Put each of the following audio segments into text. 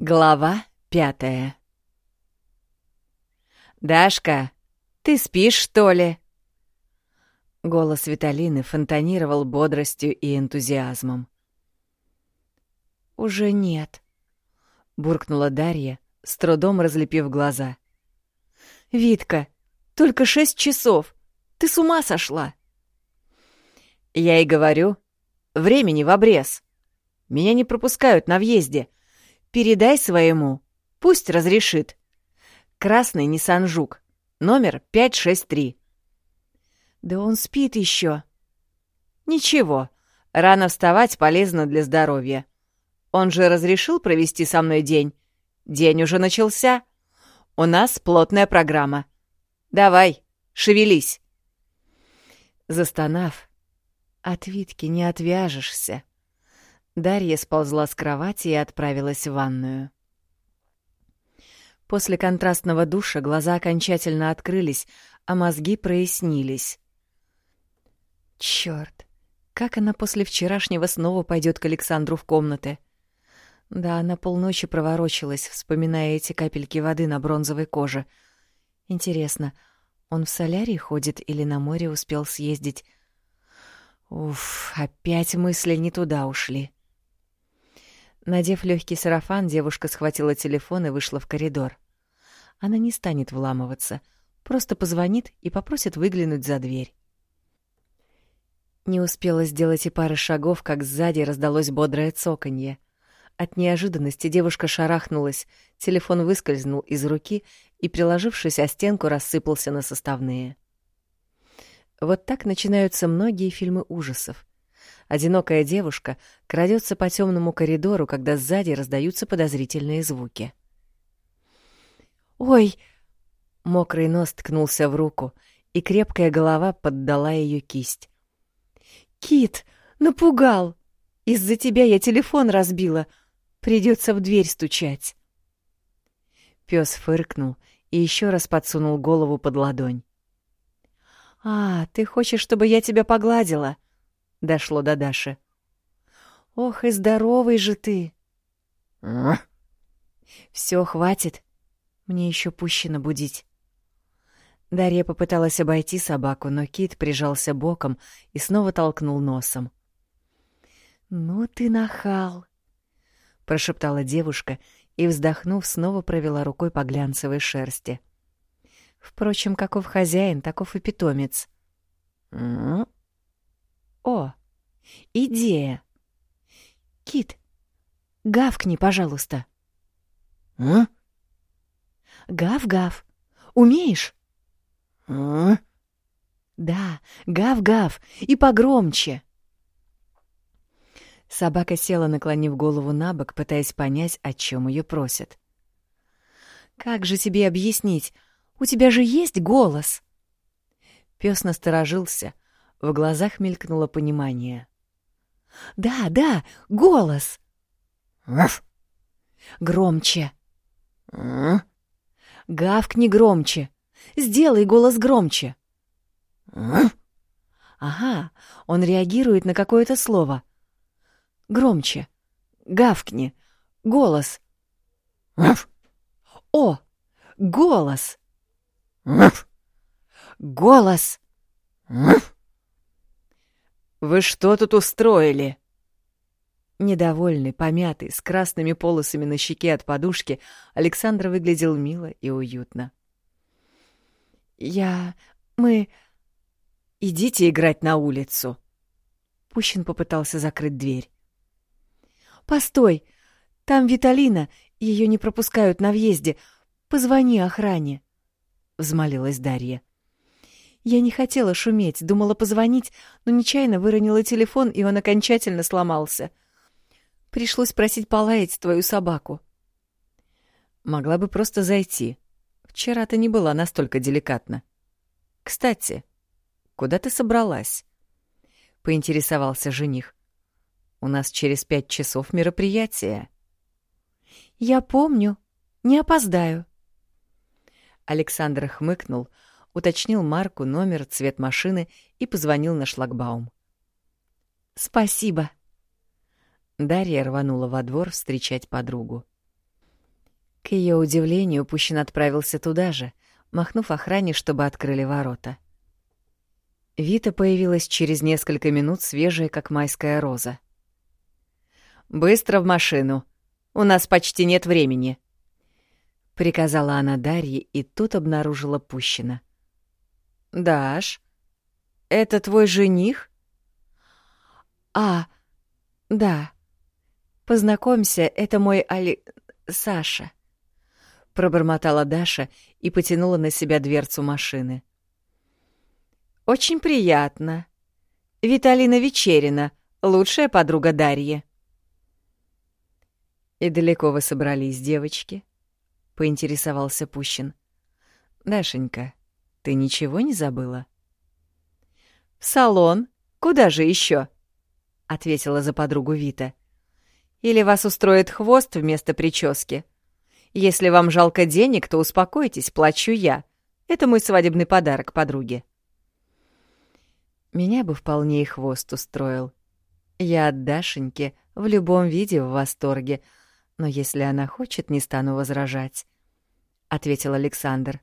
Глава пятая «Дашка, ты спишь, что ли?» Голос Виталины фонтанировал бодростью и энтузиазмом. «Уже нет», — буркнула Дарья, с трудом разлепив глаза. «Витка, только шесть часов. Ты с ума сошла?» «Я и говорю, времени в обрез. Меня не пропускают на въезде». Передай своему, пусть разрешит. Красный Ниссан Жук, номер 563. Да он спит еще. Ничего, рано вставать полезно для здоровья. Он же разрешил провести со мной день. День уже начался. У нас плотная программа. Давай, шевелись. Застонав, от Витки не отвяжешься. Дарья сползла с кровати и отправилась в ванную. После контрастного душа глаза окончательно открылись, а мозги прояснились. Чёрт, как она после вчерашнего снова пойдет к Александру в комнаты? Да, она полночи проворочилась, вспоминая эти капельки воды на бронзовой коже. Интересно, он в солярий ходит или на море успел съездить? Уф, опять мысли не туда ушли. Надев легкий сарафан, девушка схватила телефон и вышла в коридор. Она не станет вламываться, просто позвонит и попросит выглянуть за дверь. Не успела сделать и пары шагов, как сзади раздалось бодрое цоканье. От неожиданности девушка шарахнулась, телефон выскользнул из руки и, приложившись о стенку, рассыпался на составные. Вот так начинаются многие фильмы ужасов. Одинокая девушка крадется по темному коридору, когда сзади раздаются подозрительные звуки. «Ой!» Мокрый нос ткнулся в руку, и крепкая голова поддала ее кисть. «Кит, напугал! Из-за тебя я телефон разбила. Придется в дверь стучать». Пес фыркнул и еще раз подсунул голову под ладонь. «А, ты хочешь, чтобы я тебя погладила?» — дошло до Даши. «Ох, и здоровый же ты!» «Все, хватит. Мне еще пущено будить». Дарья попыталась обойти собаку, но кит прижался боком и снова толкнул носом. «Ну ты нахал!» — прошептала девушка и, вздохнув, снова провела рукой по глянцевой шерсти. Впрочем, каков хозяин, таков и питомец. О, идея. Кит, гавкни, пожалуйста. А? Гав-гав. Умеешь? А? Да, гав-гав. И погромче. Собака села, наклонив голову на бок, пытаясь понять, о чем ее просят. «Как же тебе объяснить? У тебя же есть голос!» Пес насторожился, в глазах мелькнуло понимание. «Да, да, голос!» «Громче!» А? «Гавкни громче! Сделай голос громче!» А? «Ага, он реагирует на какое-то слово. Громче! Гавкни! Голос! О! Голос! Аф. Голос!» «Вы что тут устроили?» Недовольный, помятый, с красными полосами на щеке от подушки, Александр выглядел мило и уютно. «Я... мы... идите играть на улицу!» Пущин попытался закрыть дверь. «Постой! Там Виталина, ее не пропускают на въезде. Позвони охране!» — взмолилась Дарья. Я не хотела шуметь, думала позвонить, но нечаянно выронила телефон, и он окончательно сломался. Пришлось просить полаять твою собаку. Могла бы просто зайти. Вчера ты не была настолько деликатна. Кстати, куда ты собралась? Поинтересовался жених. У нас через пять часов мероприятие. Я помню. Не опоздаю. Александр хмыкнул, — уточнил марку, номер, цвет машины и позвонил на шлагбаум. «Спасибо!» Дарья рванула во двор встречать подругу. К ее удивлению, Пущин отправился туда же, махнув охране, чтобы открыли ворота. Вита появилась через несколько минут, свежая, как майская роза. «Быстро в машину! У нас почти нет времени!» Приказала она Дарье, и тут обнаружила Пущина. «Даш, это твой жених?» «А, да. Познакомься, это мой Али... Саша», — пробормотала Даша и потянула на себя дверцу машины. «Очень приятно. Виталина Вечерина, лучшая подруга Дарьи». «И далеко вы собрались, девочки?» — поинтересовался Пущин. «Дашенька, ты ничего не забыла?» «В салон. Куда же еще? ответила за подругу Вита. «Или вас устроит хвост вместо прически? Если вам жалко денег, то успокойтесь, плачу я. Это мой свадебный подарок подруге». Меня бы вполне и хвост устроил. Я от Дашеньки в любом виде в восторге, но если она хочет, не стану возражать, — ответил Александр.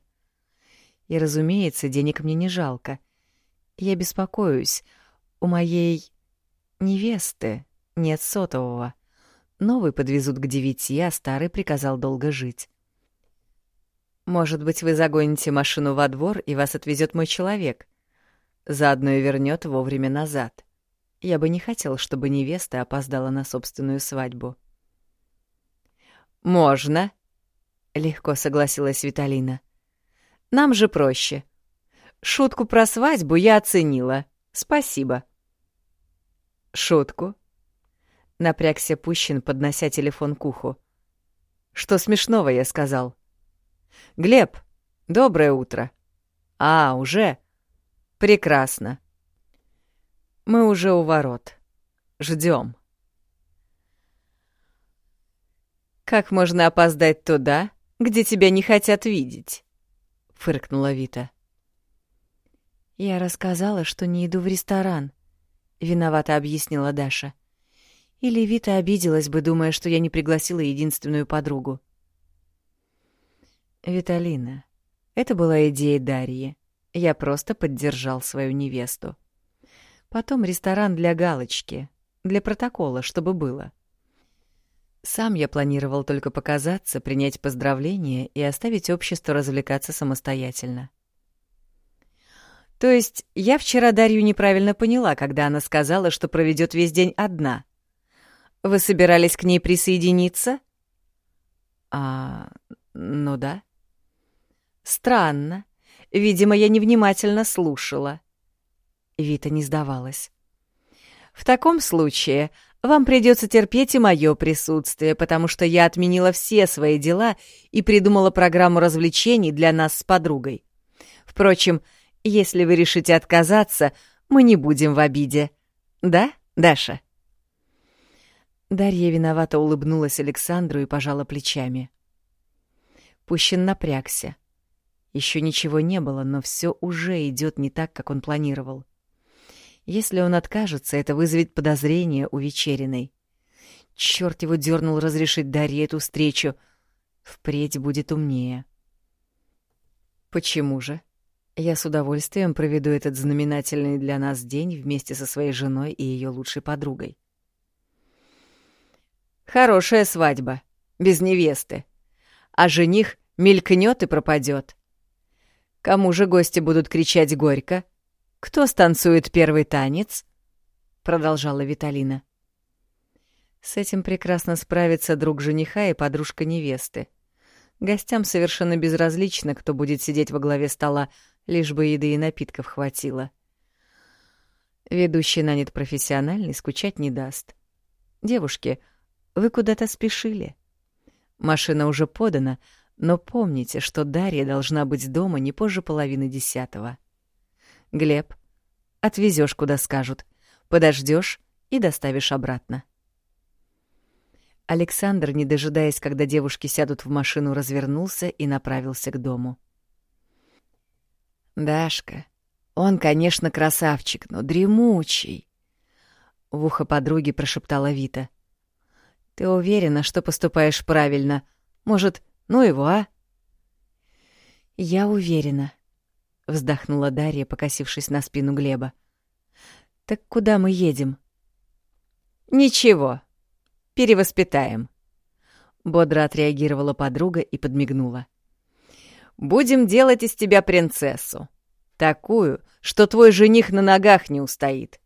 И, разумеется, денег мне не жалко. Я беспокоюсь. У моей невесты нет сотового. Новый подвезут к девяти, а старый приказал долго жить. Может быть, вы загоните машину во двор, и вас отвезет мой человек. Заодно и вернет вовремя назад. Я бы не хотел, чтобы невеста опоздала на собственную свадьбу. «Можно», — легко согласилась Виталина. «Нам же проще. Шутку про свадьбу я оценила. Спасибо». «Шутку?» — напрягся Пущин, поднося телефон к уху. «Что смешного я сказал?» «Глеб, доброе утро». «А, уже?» Прекрасно. Мы уже у ворот. Ждем. Как можно опоздать туда, где тебя не хотят видеть? Фыркнула Вита. Я рассказала, что не иду в ресторан, виновато объяснила Даша. Или Вита обиделась бы, думая, что я не пригласила единственную подругу. Виталина, это была идея Дарьи. Я просто поддержал свою невесту. Потом ресторан для галочки, для протокола, чтобы было. Сам я планировал только показаться, принять поздравления и оставить общество развлекаться самостоятельно. То есть я вчера Дарью неправильно поняла, когда она сказала, что проведет весь день одна. Вы собирались к ней присоединиться? А, ну да. Странно. Видимо, я невнимательно слушала. Вита не сдавалась. В таком случае вам придется терпеть и мое присутствие, потому что я отменила все свои дела и придумала программу развлечений для нас с подругой. Впрочем, если вы решите отказаться, мы не будем в обиде. Да, Даша?» Дарья виновато улыбнулась Александру и пожала плечами. Пущин напрягся. Еще ничего не было, но все уже идет не так, как он планировал. Если он откажется, это вызовет подозрение у вечериной. Черт его дернул разрешить Дарье эту встречу. Впредь будет умнее. Почему же? Я с удовольствием проведу этот знаменательный для нас день вместе со своей женой и ее лучшей подругой. Хорошая свадьба, без невесты. А жених мелькнет и пропадет. Кому же гости будут кричать горько? Кто станцует первый танец? Продолжала Виталина. С этим прекрасно справится друг жениха и подружка невесты. Гостям совершенно безразлично, кто будет сидеть во главе стола, лишь бы еды и напитков хватило. Ведущий нанят профессиональный, скучать не даст. Девушки, вы куда-то спешили. Машина уже подана, но помните, что Дарья должна быть дома не позже половины десятого. Глеб, отвезешь, куда скажут, подождешь и доставишь обратно. Александр, не дожидаясь, когда девушки сядут в машину, развернулся и направился к дому. «Дашка, он, конечно, красавчик, но дремучий», — в ухо подруги прошептала Вита. «Ты уверена, что поступаешь правильно? Может, Ну его, а? Я уверена, вздохнула Дарья, покосившись на спину Глеба. Так куда мы едем? Ничего, перевоспитаем. Бодро отреагировала подруга и подмигнула. Будем делать из тебя принцессу. Такую, что твой жених на ногах не устоит.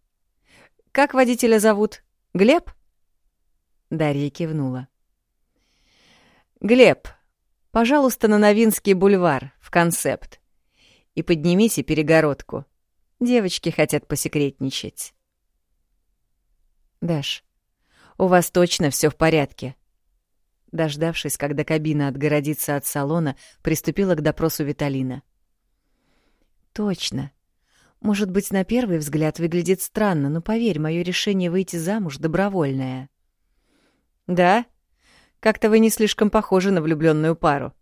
Как водителя зовут? Глеб? Дарья кивнула. Глеб, пожалуйста, на Новинский бульвар, в концепт. И поднимите перегородку. Девочки хотят посекретничать. Даш, у вас точно все в порядке? Дождавшись, когда кабина отгородится от салона, приступила к допросу Виталина. Точно. Может быть, на первый взгляд выглядит странно, но поверь, мое решение выйти замуж добровольное. Да? Как-то вы не слишком похожи на влюбленную пару,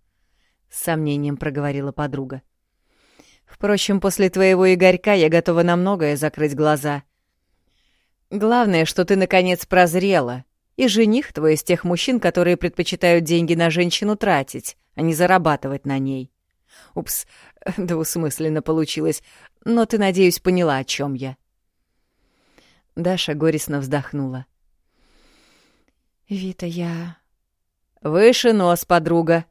с сомнением проговорила подруга. Впрочем, после твоего Игорька я готова на многое закрыть глаза. Главное, что ты наконец прозрела, и жених твой из тех мужчин, которые предпочитают деньги на женщину тратить, а не зарабатывать на ней. Упс, двусмысленно получилось, но ты, надеюсь, поняла, о чем я. Даша горестно вздохнула. «Вита, я...» «Выше нос, подруга.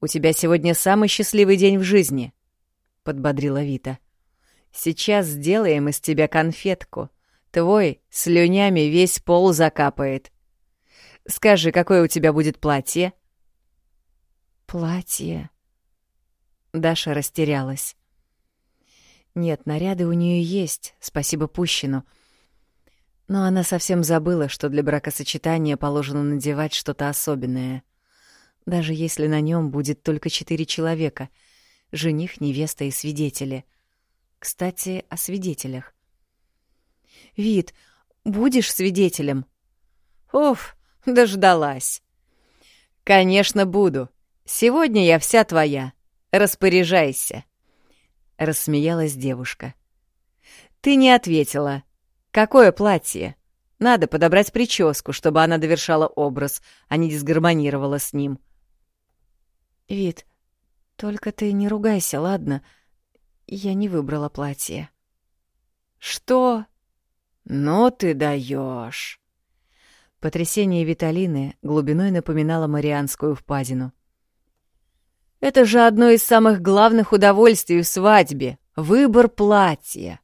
У тебя сегодня самый счастливый день в жизни», — подбодрила Вита. «Сейчас сделаем из тебя конфетку. Твой слюнями весь пол закапает. Скажи, какое у тебя будет платье?» «Платье...» Даша растерялась. Нет, наряды у нее есть, спасибо Пущину. Но она совсем забыла, что для бракосочетания положено надевать что-то особенное. Даже если на нем будет только четыре человека — жених, невеста и свидетели. Кстати, о свидетелях. «Вид, будешь свидетелем?» «Уф, дождалась!» «Конечно, буду. Сегодня я вся твоя. Распоряжайся!» Рассмеялась девушка. «Ты не ответила. Какое платье? Надо подобрать прическу, чтобы она довершала образ, а не дисгармонировала с ним». «Вид, только ты не ругайся, ладно? Я не выбрала платье». «Что? Ну ты даешь!» Потрясение Виталины глубиной напоминало Марианскую впадину. Это же одно из самых главных удовольствий в свадьбе — выбор платья.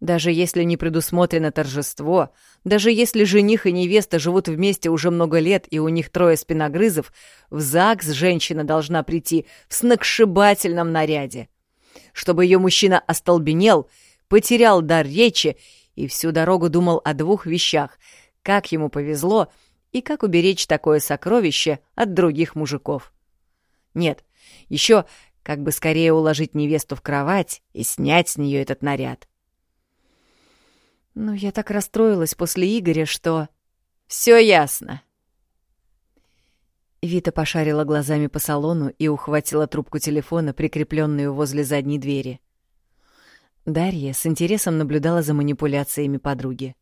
Даже если не предусмотрено торжество, даже если жених и невеста живут вместе уже много лет и у них трое спиногрызов, в ЗАГС женщина должна прийти в сногсшибательном наряде. Чтобы ее мужчина остолбенел, потерял дар речи и всю дорогу думал о двух вещах — как ему повезло и как уберечь такое сокровище от других мужиков. Нет, еще как бы скорее уложить невесту в кровать и снять с нее этот наряд. Ну, я так расстроилась после Игоря, что... Все ясно. Вита пошарила глазами по салону и ухватила трубку телефона, прикрепленную возле задней двери. Дарья с интересом наблюдала за манипуляциями подруги.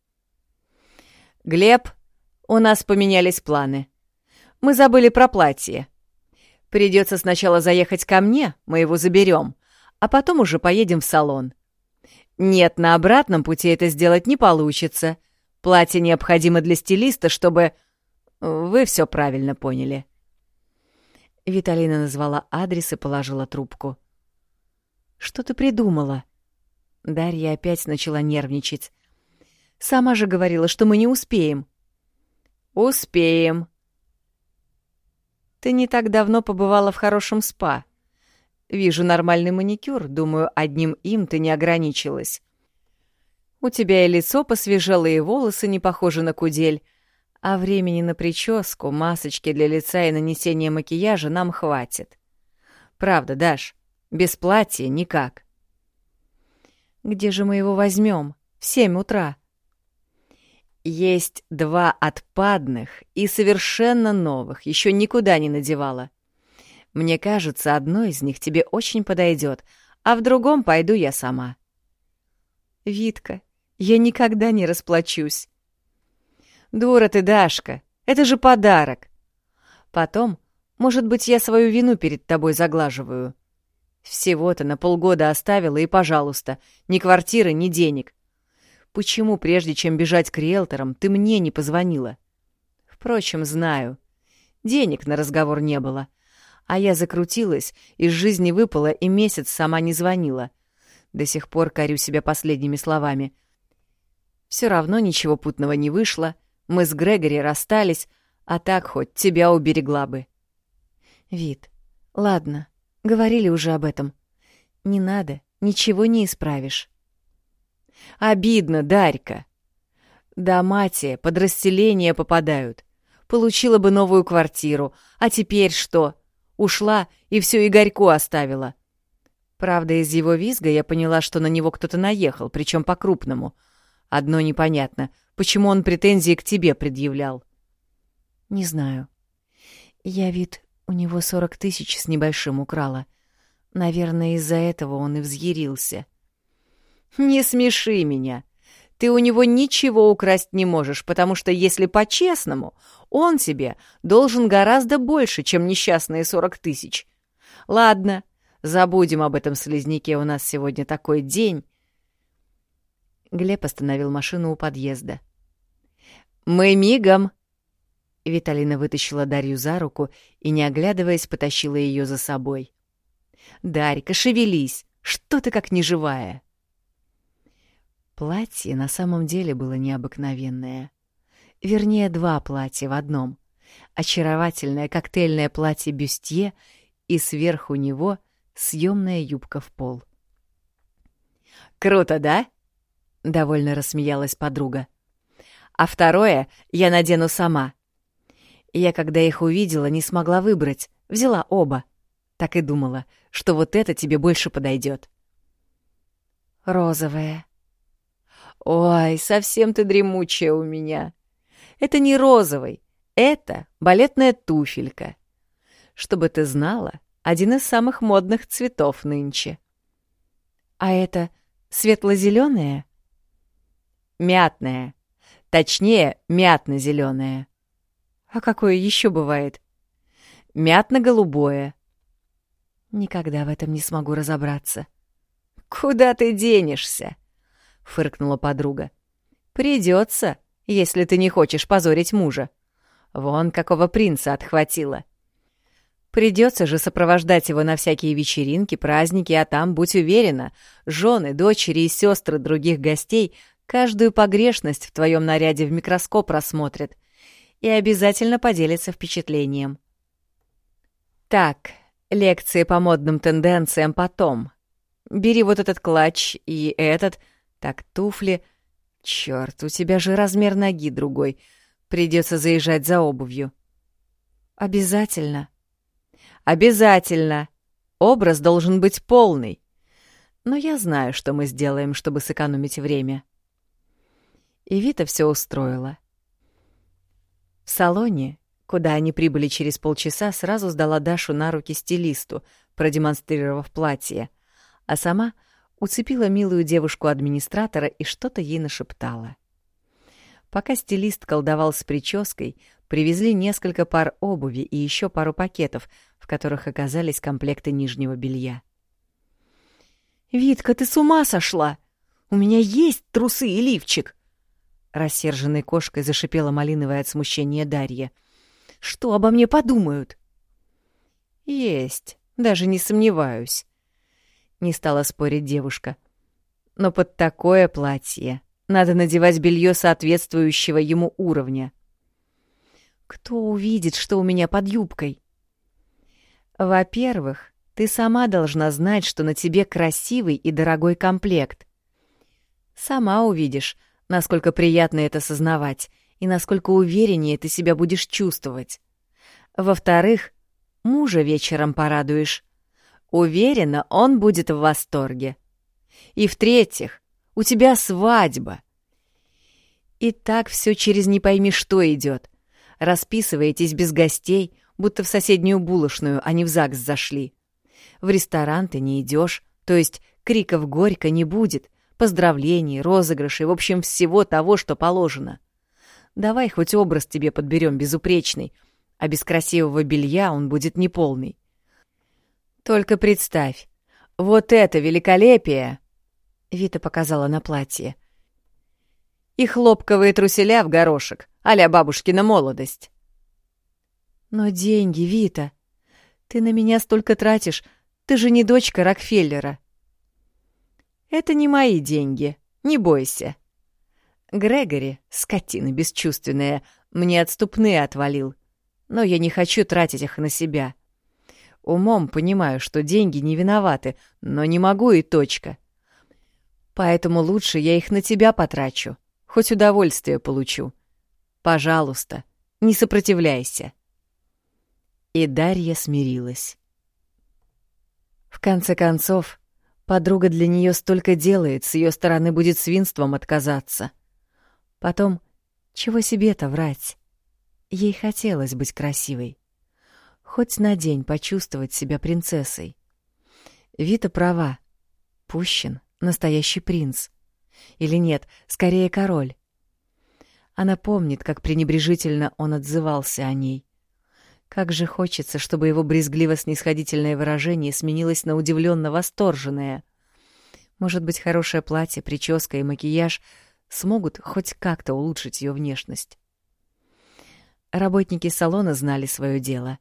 «Глеб, у нас поменялись планы. Мы забыли про платье. Придется сначала заехать ко мне, мы его заберем, а потом уже поедем в салон. Нет, на обратном пути это сделать не получится. Платье необходимо для стилиста, чтобы... Вы все правильно поняли. Виталина назвала адрес и положила трубку. «Что ты придумала?» Дарья опять начала нервничать. «Сама же говорила, что мы не успеем». «Успеем», ты не так давно побывала в хорошем спа. Вижу нормальный маникюр, думаю, одним им ты не ограничилась. У тебя и лицо посвежело, и волосы не похожи на кудель, а времени на прическу, масочки для лица и нанесение макияжа нам хватит. Правда, Даш, без платья никак. Где же мы его возьмем? В семь утра. Есть два отпадных и совершенно новых, еще никуда не надевала. Мне кажется, одно из них тебе очень подойдет, а в другом пойду я сама. Витка, я никогда не расплачусь. Дура ты, Дашка, это же подарок. Потом Может быть, я свою вину перед тобой заглаживаю. Всего-то на полгода оставила, и, пожалуйста, ни квартиры, ни денег. Почему, прежде чем бежать к риэлторам, ты мне не позвонила? Впрочем, знаю. Денег на разговор не было. А я закрутилась, из жизни выпала и месяц сама не звонила. До сих пор корю себя последними словами. Все равно ничего путного не вышло, мы с Грегори расстались, а так хоть тебя уберегла бы. Вид, ладно, говорили уже об этом. Не надо, ничего не исправишь. Обидно, Дарька. Да, мати, под расселение попадают. Получила бы новую квартиру, а теперь что? Ушла и всю Игорьку оставила. Правда, из его визга я поняла, что на него кто-то наехал, причем по-крупному. Одно непонятно, почему он претензии к тебе предъявлял. Не знаю. Я вид у него сорок тысяч с небольшим украла. Наверное, из-за этого он и взъярился. «Не смеши меня. Ты у него ничего украсть не можешь, потому что, если по-честному, он тебе должен гораздо больше, чем несчастные сорок тысяч. Ладно, Забудем об этом слизняке, у нас сегодня такой день. Глеб остановил машину у подъезда. «Мы мигом!» Виталина вытащила Дарью за руку и, не оглядываясь, потащила ее за собой. «Дарька, шевелись! Что ты как неживая?» Платье на самом деле было необыкновенное. Вернее, два платья в одном. Очаровательное коктейльное платье бюстье и сверху него съемная юбка в пол. «Круто, да?» — довольно рассмеялась подруга. «А второе я надену сама. Я, когда их увидела, не смогла выбрать, взяла оба. Так и думала, что вот это тебе больше подойдет. «Розовое». «Ой, совсем ты дремучая у меня. Это не розовый, это балетная туфелька. Чтобы ты знала, один из самых модных цветов нынче. А это светло-зеленое? Мятное. Точнее, мятно-зеленое. А какое еще бывает? Мятно-голубое. Никогда в этом не смогу разобраться. Куда ты денешься? Фыркнула подруга. Придется, если ты не хочешь позорить мужа. Вон какого принца отхватила. Придется же сопровождать его на всякие вечеринки, праздники, а там, будь уверена, жены, дочери и сестры других гостей каждую погрешность в твоем наряде в микроскоп рассмотрят и обязательно поделятся впечатлением. Так, лекции по модным тенденциям потом. Бери вот этот клатч и этот, так, туфли. Черт, у тебя же размер ноги другой. Придется заезжать за обувью. Обязательно. Обязательно. Образ должен быть полный. Но я знаю, что мы сделаем, чтобы сэкономить время. И Вита все устроила. В салоне, куда они прибыли через полчаса, сразу сдала Дашу на руки стилисту, продемонстрировав платье, а сама уцепила милую девушку-администратора и что-то ей нашептала. Пока стилист колдовал с прической, привезли несколько пар обуви и еще пару пакетов, в которых оказались комплекты нижнего белья. «Витка, ты с ума сошла! У меня есть трусы и лифчик!» Рассерженной кошкой зашипела малиновая от смущения Дарья. «Что обо мне подумают?» «Есть, даже не сомневаюсь», — не стала спорить девушка. «Но под такое платье надо надевать белье соответствующего ему уровня». Кто увидит, что у меня под юбкой? Во-первых, ты сама должна знать, что на тебе красивый и дорогой комплект. Сама увидишь, насколько приятно это сознавать и насколько увереннее ты себя будешь чувствовать. Во-вторых, мужа вечером порадуешь. Уверена, он будет в восторге. И в-третьих, у тебя свадьба. И так все через не пойми что идет расписываетесь без гостей, будто в соседнюю булочную, а не в ЗАГС зашли. В ресторан ты не идешь, то есть криков горько не будет, поздравлений, розыгрышей, в общем, всего того, что положено. Давай хоть образ тебе подберем безупречный, а без красивого белья он будет неполный. Только представь, вот это великолепие!» Вита показала на платье. «И хлопковые труселя в горошек, а-ля бабушкина молодость». «Но деньги, Вита, ты на меня столько тратишь, ты же не дочка Рокфеллера». «Это не мои деньги, не бойся». Грегори, скотина бесчувственная, мне отступные отвалил, но я не хочу тратить их на себя. Умом понимаю, что деньги не виноваты, но не могу и точка. Поэтому лучше я их на тебя потрачу, хоть удовольствие получу. Пожалуйста, не сопротивляйся. И Дарья смирилась. В конце концов, подруга для нее столько делает, с ее стороны будет свинством отказаться. Потом, чего себе-то врать? Ей хотелось быть красивой. Хоть на день почувствовать себя принцессой. Вита права. Пущин — настоящий принц. Или нет, скорее король. Она помнит, как пренебрежительно он отзывался о ней. Как же хочется, чтобы его брезгливо-снисходительное выражение сменилось на удивленно восторженное. Может быть, хорошее платье, прическа и макияж — смогут хоть как-то улучшить ее внешность. Работники салона знали свое дело.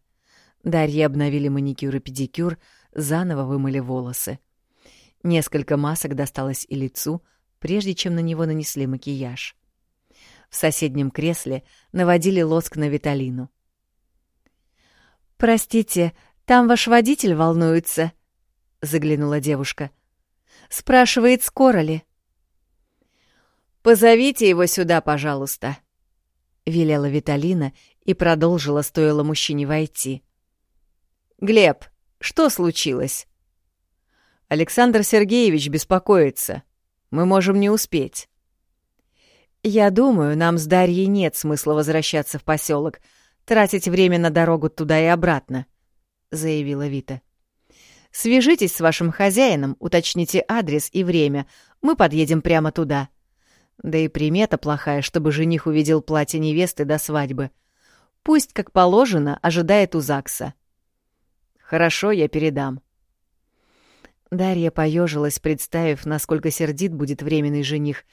Дарье обновили маникюр и педикюр, заново вымыли волосы. Несколько масок досталось и лицу, прежде чем на него нанесли макияж. В соседнем кресле наводили лоск на Виталину. «Простите, там ваш водитель волнуется?» — заглянула девушка. «Спрашивает, скоро ли?» «Позовите его сюда, пожалуйста», — велела Виталина и продолжила, стоило мужчине войти. «Глеб, что случилось?» «Александр Сергеевич беспокоится. Мы можем не успеть». «Я думаю, нам с Дарьей нет смысла возвращаться в поселок, тратить время на дорогу туда и обратно», — заявила Вита. «Свяжитесь с вашим хозяином, уточните адрес и время. Мы подъедем прямо туда». Да и примета плохая, чтобы жених увидел платье невесты до свадьбы. Пусть, как положено, ожидает у ЗАГСа. Хорошо, я передам. Дарья поежилась, представив, насколько сердит будет временный жених.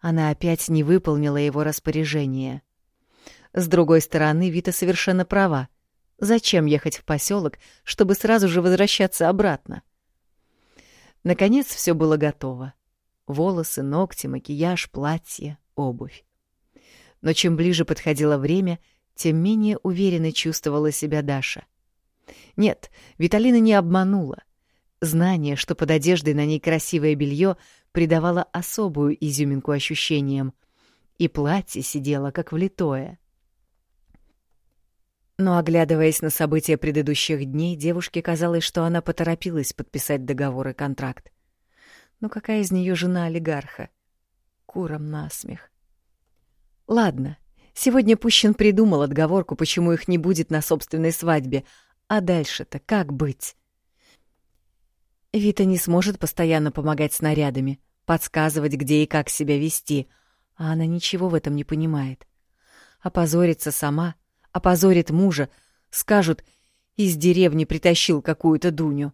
Она опять не выполнила его распоряжение. С другой стороны, Вита совершенно права. Зачем ехать в поселок, чтобы сразу же возвращаться обратно? Наконец все было готово. Волосы, ногти, макияж, платье, обувь. Но чем ближе подходило время, тем менее уверенно чувствовала себя Даша. Нет, Виталина не обманула. Знание, что под одеждой на ней красивое белье, придавало особую изюминку ощущениям. И платье сидело как влитое. Но, оглядываясь на события предыдущих дней, девушке казалось, что она поторопилась подписать договор и контракт. Но какая из нее жена олигарха? Куром насмех. Ладно, сегодня Пущин придумал отговорку, почему их не будет на собственной свадьбе. А дальше-то как быть? Вита не сможет постоянно помогать снарядами, подсказывать, где и как себя вести, а она ничего в этом не понимает. Опозорится сама, опозорит мужа, скажут, из деревни притащил какую-то Дуню.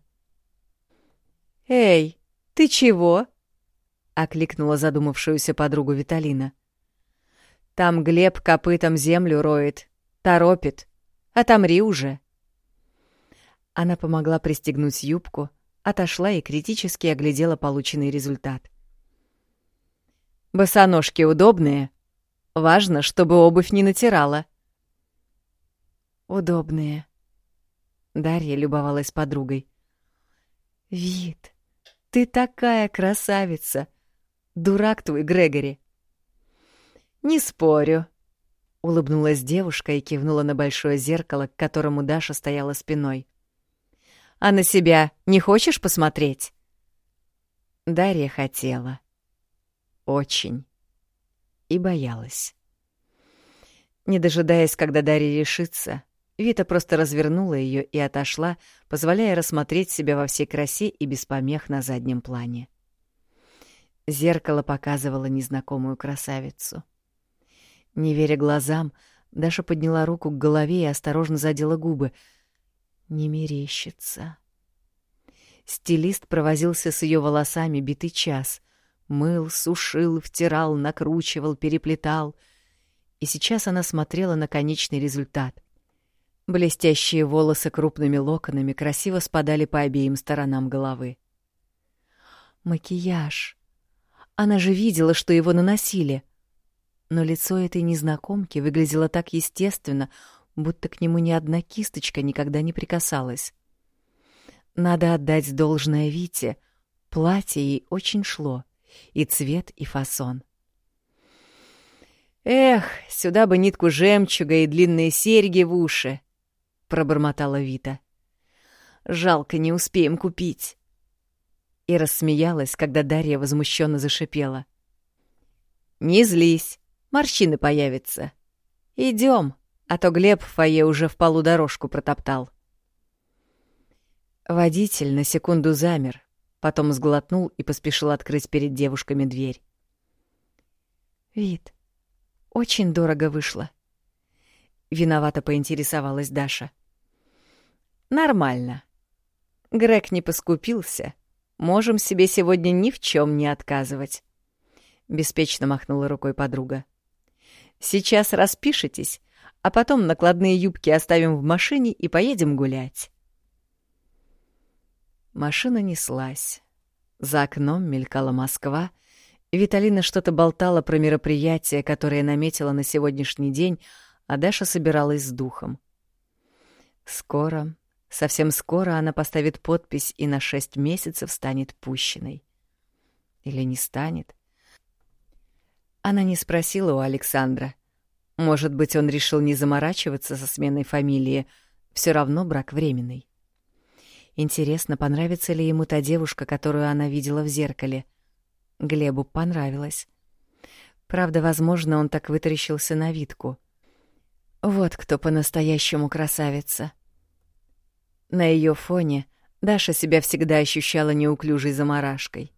«Эй, «Ты чего?» — окликнула задумавшуюся подругу Виталина. «Там Глеб копытом землю роет, торопит. Отомри уже!» Она помогла пристегнуть юбку, отошла и критически оглядела полученный результат. «Босоножки удобные. Важно, чтобы обувь не натирала». «Удобные». Дарья любовалась подругой. «Вид, ты такая красавица! Дурак твой, Грегори!» «Не спорю», — улыбнулась девушка и кивнула на большое зеркало, к которому Даша стояла спиной. «А на себя не хочешь посмотреть?» Дарья хотела. Очень. И боялась. Не дожидаясь, когда Дарья решится, Вита просто развернула ее и отошла, позволяя рассмотреть себя во всей красе и без помех на заднем плане. Зеркало показывало незнакомую красавицу. Не веря глазам, Даша подняла руку к голове и осторожно задела губы. Не мерещится. Стилист провозился с ее волосами битый час. Мыл, сушил, втирал, накручивал, переплетал. И сейчас она смотрела на конечный результат. Блестящие волосы крупными локонами красиво спадали по обеим сторонам головы. Макияж. Она же видела, что его наносили. Но лицо этой незнакомки выглядело так естественно, будто к нему ни одна кисточка никогда не прикасалась. Надо отдать должное Вите. Платье ей очень шло. И цвет, и фасон. «Эх, сюда бы нитку жемчуга и длинные серьги в уши!» — пробормотала Вита. «Жалко, не успеем купить!» И рассмеялась, когда Дарья возмущенно зашипела. «Не злись, морщины появятся. Идем, а то Глеб в фойе уже в полу дорожку протоптал». Водитель на секунду замер, потом сглотнул и поспешил открыть перед девушками дверь. «Вид, очень дорого вышло». Виновато поинтересовалась Даша. «Нормально. Грег не поскупился. Можем себе сегодня ни в чем не отказывать», — беспечно махнула рукой подруга. «Сейчас распишитесь, а потом накладные юбки оставим в машине и поедем гулять». Машина неслась. За окном мелькала Москва. Виталина что-то болтала про мероприятие, которое наметила на сегодняшний день, а Даша собиралась с духом. Скоро, совсем скоро она поставит подпись и на шесть месяцев станет пущенной. Или не станет? Она не спросила у Александра. Может быть, он решил не заморачиваться со сменой фамилии, все равно брак временный. Интересно, понравится ли ему та девушка, которую она видела в зеркале. Глебу понравилось. Правда, возможно, он так вытаращился на Витку. Вот кто по-настоящему красавица. На ее фоне Даша себя всегда ощущала неуклюжей заморашкой.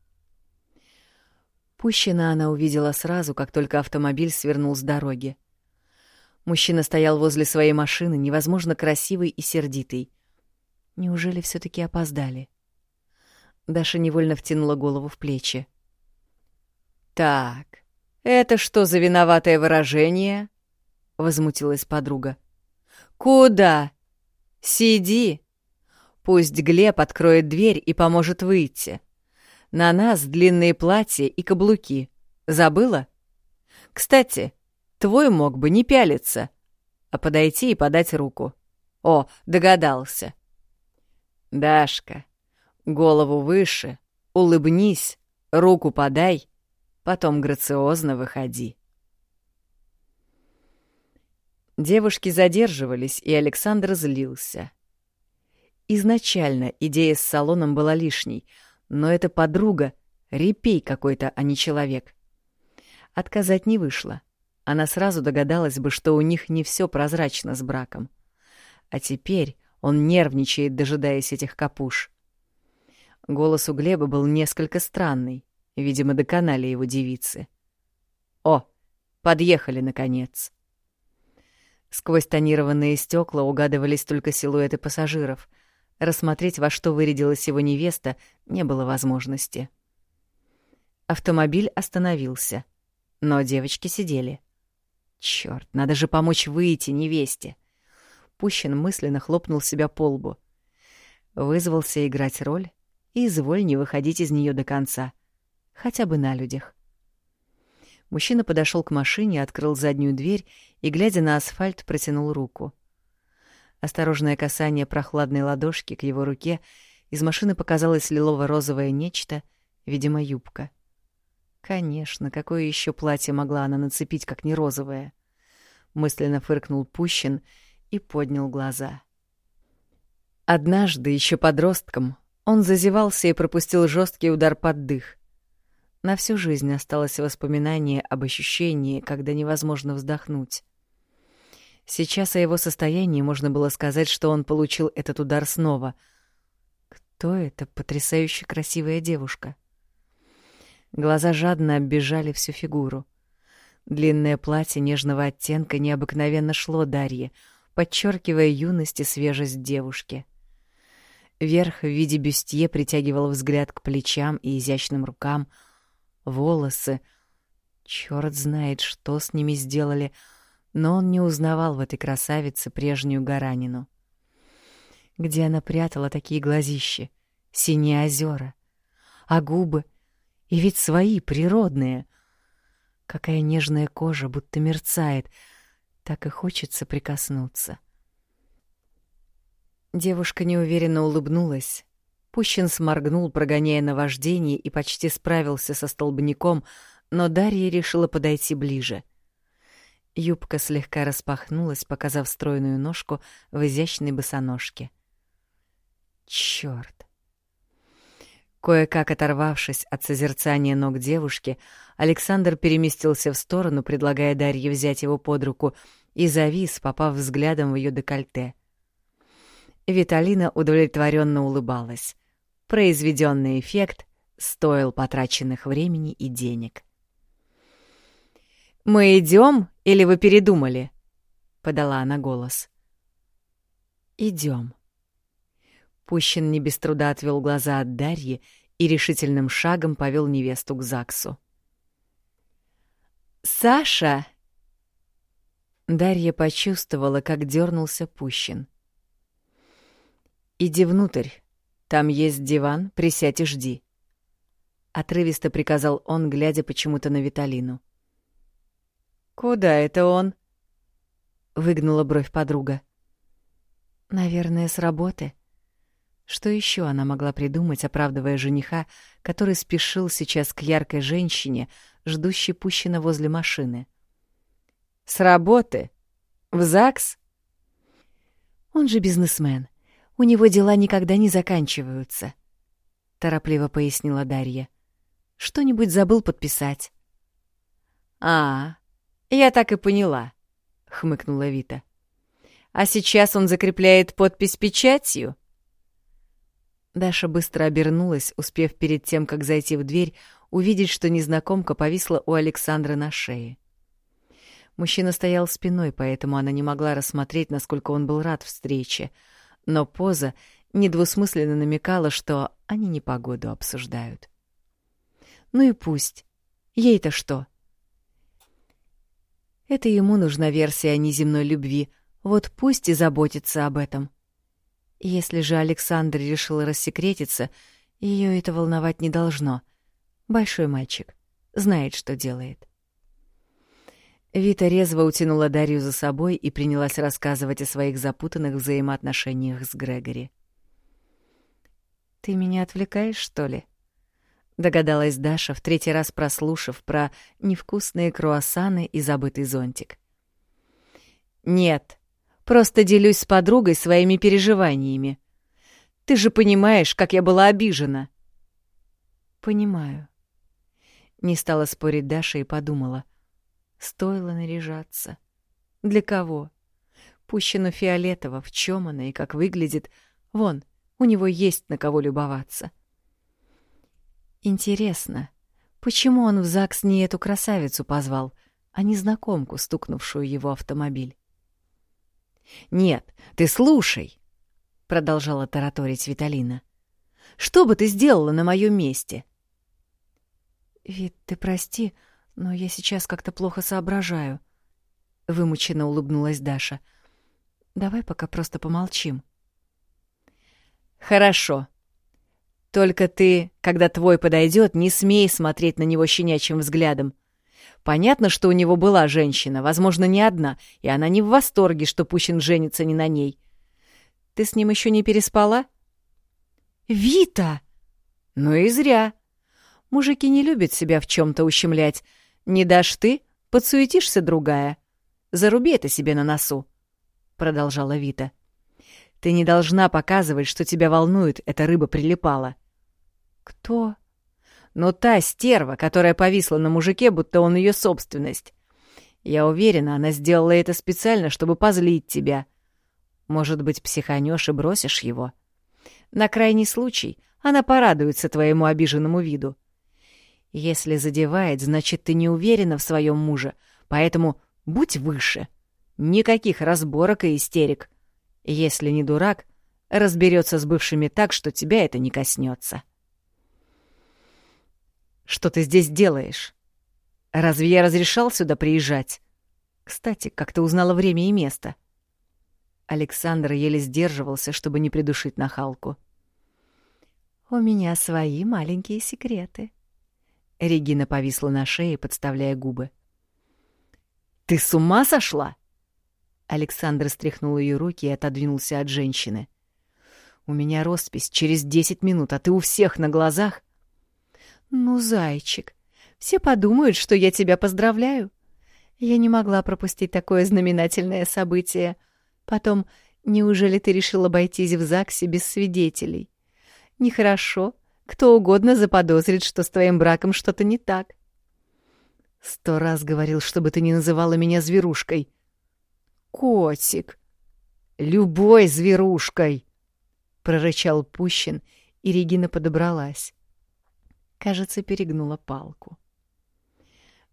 Пущина она увидела сразу, как только автомобиль свернул с дороги. Мужчина стоял возле своей машины, невозможно красивый и сердитый. Неужели все таки опоздали? Даша невольно втянула голову в плечи. «Так, это что за виноватое выражение?» — возмутилась подруга. «Куда? Сиди. Пусть Глеб откроет дверь и поможет выйти. На нас длинные платья и каблуки. Забыла? Кстати, твой мог бы не пялиться, а подойти и подать руку. О, догадался. «Дашка, голову выше, улыбнись, руку подай, потом грациозно выходи». Девушки задерживались, и Александр злился. Изначально идея с салоном была лишней, но эта подруга — репей какой-то, а не человек. Отказать не вышло. Она сразу догадалась бы, что у них не все прозрачно с браком. А теперь он нервничает, дожидаясь этих капуш. Голос у Глеба был несколько странный. Видимо, доконали его девицы. «О, подъехали, наконец!» Сквозь тонированные стекла угадывались только силуэты пассажиров. Рассмотреть, во что вырядилась его невеста, не было возможности. Автомобиль остановился, но девочки сидели. Черт, надо же помочь выйти невесте. Пущин мысленно хлопнул себя по лбу. Вызвался играть роль, и изволь не выходить из нее до конца. Хотя бы на людях. Мужчина подошел к машине, открыл заднюю дверь и, глядя на асфальт, протянул руку. Осторожное касание прохладной ладошки к его руке из машины показалось лилово-розовое нечто, видимо, юбка. Конечно, какое еще платье могла она нацепить, как не розовое? Мысленно фыркнул Пущин — и поднял глаза. Однажды, еще подростком, он зазевался и пропустил жесткий удар под дых. На всю жизнь осталось воспоминание об ощущении, когда невозможно вздохнуть. Сейчас о его состоянии можно было сказать, что он получил этот удар снова. Кто эта потрясающе красивая девушка? Глаза жадно оббежали всю фигуру. Длинное платье нежного оттенка необыкновенно шло Дарье, подчеркивая юность и свежесть девушки. Верх в виде бюстье притягивал взгляд к плечам и изящным рукам. Волосы. Чёрт знает, что с ними сделали, но он не узнавал в этой красавице прежнюю Гаранину. Где она прятала такие глазищи? Синие озера. А губы? И ведь свои, природные. Какая нежная кожа, будто мерцает. Так и хочется прикоснуться. Девушка неуверенно улыбнулась. Пущин сморгнул, прогоняя наваждение, и почти справился со столбняком, но Дарья решила подойти ближе. Юбка слегка распахнулась, показав стройную ножку в изящной босоножке. Чёрт! Кое-как оторвавшись от созерцания ног девушки, Александр переместился в сторону, предлагая Дарье взять его под руку, и завис, попав взглядом в ее декольте. Виталина удовлетворенно улыбалась. Произведенный эффект стоил потраченных времени и денег. «Мы идем, или вы передумали?» — подала она голос. «Идем», Пущин не без труда отвел глаза от Дарьи и решительным шагом повел невесту к ЗАГСу. «Саша!» Дарья почувствовала, как дернулся Пущин. «Иди внутрь. Там есть диван, присядь и жди», — отрывисто приказал он, глядя почему-то на Виталину. «Куда это он?» — выгнула бровь подруга. «Наверное, с работы», что еще она могла придумать, оправдывая жениха, который спешил сейчас к яркой женщине, ждущей Пущина возле машины? «С работы? В ЗАГС?» «Он же бизнесмен. У него дела никогда не заканчиваются», — торопливо пояснила Дарья. «Что-нибудь забыл подписать». «А, я так и поняла», — хмыкнула Вита. «А сейчас он закрепляет подпись печатью?» Даша быстро обернулась, успев перед тем, как зайти в дверь, увидеть, что незнакомка повисла у Александра на шее. Мужчина стоял спиной, поэтому она не могла рассмотреть, насколько он был рад встрече, но поза недвусмысленно намекала, что они непогоду обсуждают. Ну и пусть. Ей-то что? Это ему нужна версия о неземной любви, вот пусть и заботится об этом. Если же Александр решил рассекретиться, ее это волновать не должно. Большой мальчик. Знает, что делает. Вита резво утянула Дарью за собой и принялась рассказывать о своих запутанных взаимоотношениях с Грегори. «Ты меня отвлекаешь, что ли?» — догадалась Даша, в третий раз прослушав про невкусные круассаны и забытый зонтик. «Нет», Просто делюсь с подругой своими переживаниями. Ты же понимаешь, как я была обижена. Понимаю. Не стала спорить Даша и подумала. Стоило наряжаться. Для кого? Пущено фиолетово, в чем она и как выглядит. Вон, у него есть на кого любоваться. Интересно, почему он в ЗАГС не эту красавицу позвал, а незнакомку, стукнувшую его автомобиль? «Нет, ты слушай», — продолжала тараторить Виталина. «Что бы ты сделала на моем месте?» «Вит, ты прости, но я сейчас как-то плохо соображаю», — вымученно улыбнулась Даша. «Давай пока просто помолчим». «Хорошо. Только ты, когда твой подойдет, не смей смотреть на него щенячьим взглядом. Понятно, что у него была женщина, возможно, не одна, и она не в восторге, что Пущин женится не на ней. Ты с ним еще не переспала? Вита! Ну и зря. Мужики не любят себя в чем-то ущемлять. Не дашь ты, подсуетишься другая. Заруби это себе на носу, — продолжала Вита. Ты не должна показывать, что тебя волнует, эта рыба прилипала. Кто? Но та стерва, которая повисла на мужике, будто он ее собственность. Я уверена, она сделала это специально, чтобы позлить тебя. Может быть, психанешь и бросишь его. На крайний случай она порадуется твоему обиженному виду. Если задевает, значит, ты не уверена в своем муже, Поэтому будь выше. Никаких разборок и истерик. Если не дурак, разберется с бывшими так, что тебя это не коснется. Что ты здесь делаешь? Разве я разрешал сюда приезжать? Кстати, как ты узнала время и место? Александр еле сдерживался, чтобы не придушить нахалку. «У меня свои маленькие секреты». Регина повисла на шее, подставляя губы. «Ты с ума сошла?» Александр стряхнул ее руки и отодвинулся от женщины. «У меня роспись через десять минут, а ты у всех на глазах?» «Ну, зайчик, все подумают, что я тебя поздравляю. Я не могла пропустить такое знаменательное событие. Потом, неужели ты решил обойтись в ЗАГСе без свидетелей? Нехорошо. Кто угодно заподозрит, что с твоим браком что-то не так. Сто раз говорил, чтобы ты не называла меня зверушкой. Котик. Любой зверушкой, прорычал Пущин, и Регина подобралась. Кажется, перегнула палку.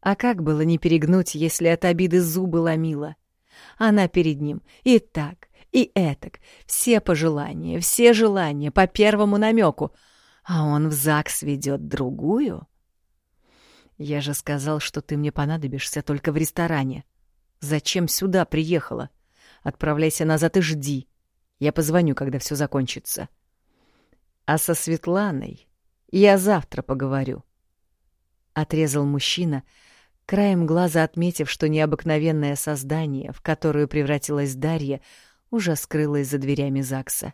А как было не перегнуть, если от обиды зубы ломила? Она перед ним и так, и этак, все пожелания, все желания по первому намеку, а он в ЗАГС ведет другую. Я же сказал, что ты мне понадобишься только в ресторане. Зачем сюда приехала? Отправляйся назад и жди. Я позвоню, когда все закончится. А со Светланой я завтра поговорю. Отрезал мужчина, краем глаза отметив, что необыкновенное создание, в которое превратилась Дарья, уже скрылось за дверями ЗАГСа.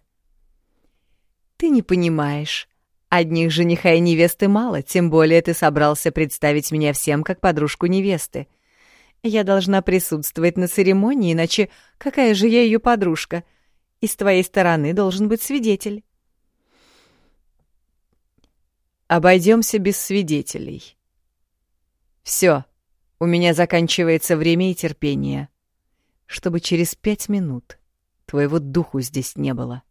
«Ты не понимаешь. Одних жениха и невесты мало, тем более ты собрался представить меня всем как подружку невесты. Я должна присутствовать на церемонии, иначе какая же я ее подружка? И с твоей стороны должен быть свидетель». Обойдемся без свидетелей. Все, у меня заканчивается время и терпение. Чтобы через пять минут твоего духу здесь не было.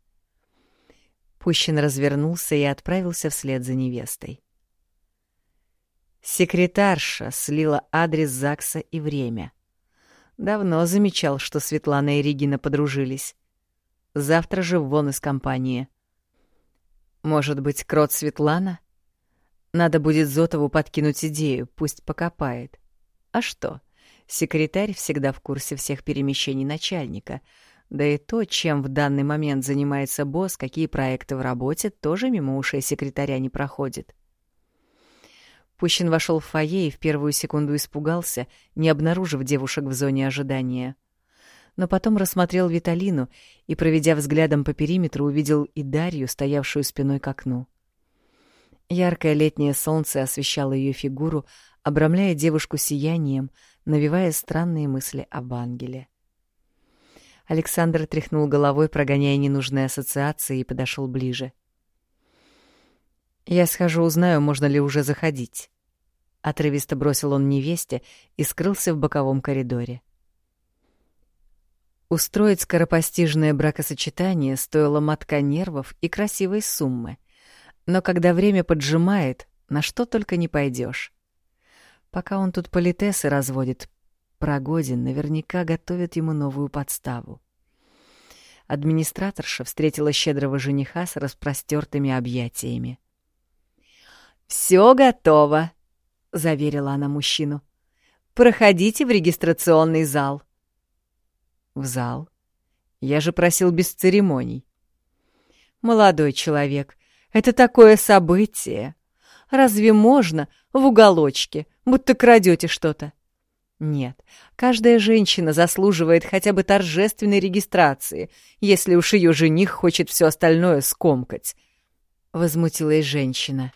Пущин развернулся и отправился вслед за невестой. Секретарша слила адрес ЗАГСа и время. Давно замечал, что Светлана и Регина подружились. Завтра же вон из компании. Может быть, крот Светлана? Надо будет Зотову подкинуть идею, пусть покопает. А что? Секретарь всегда в курсе всех перемещений начальника. Да и то, чем в данный момент занимается босс, какие проекты в работе, тоже мимо ушей секретаря не проходит. Пущин вошел в фойе и в первую секунду испугался, не обнаружив девушек в зоне ожидания. Но потом рассмотрел Виталину и, проведя взглядом по периметру, увидел и Дарью, стоявшую спиной к окну. Яркое летнее солнце освещало ее фигуру, обрамляя девушку сиянием, навевая странные мысли об ангеле. Александр тряхнул головой, прогоняя ненужные ассоциации, и подошел ближе. «Я схожу, узнаю, можно ли уже заходить». Отрывисто бросил он невесте и скрылся в боковом коридоре. Устроить скоропостижное бракосочетание стоило мотка нервов и красивой суммы. Но когда время поджимает, на что только не пойдешь. Пока он тут политесы разводит, Прогодин наверняка готовит ему новую подставу. Администраторша встретила щедрого жениха с распростертыми объятиями. «Все готово», — заверила она мужчину. «Проходите в регистрационный зал». «В зал? Я же просил без церемоний». «Молодой человек, это такое событие. Разве можно в уголочке, будто крадете что-то? Нет, каждая женщина заслуживает хотя бы торжественной регистрации, если уж ее жених хочет все остальное скомкать. Возмутилась женщина.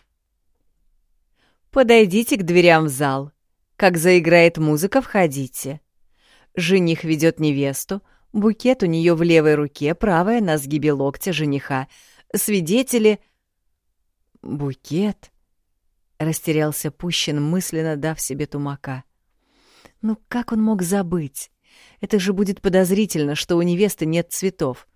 Подойдите к дверям в зал. Как заиграет музыка, входите. Жених ведет невесту, букет у нее в левой руке, правая на сгибе локтя жениха. Свидетели... Букет? Растерялся Пущин, мысленно дав себе тумака. Ну как он мог забыть? Это же будет подозрительно, что у невесты нет цветов.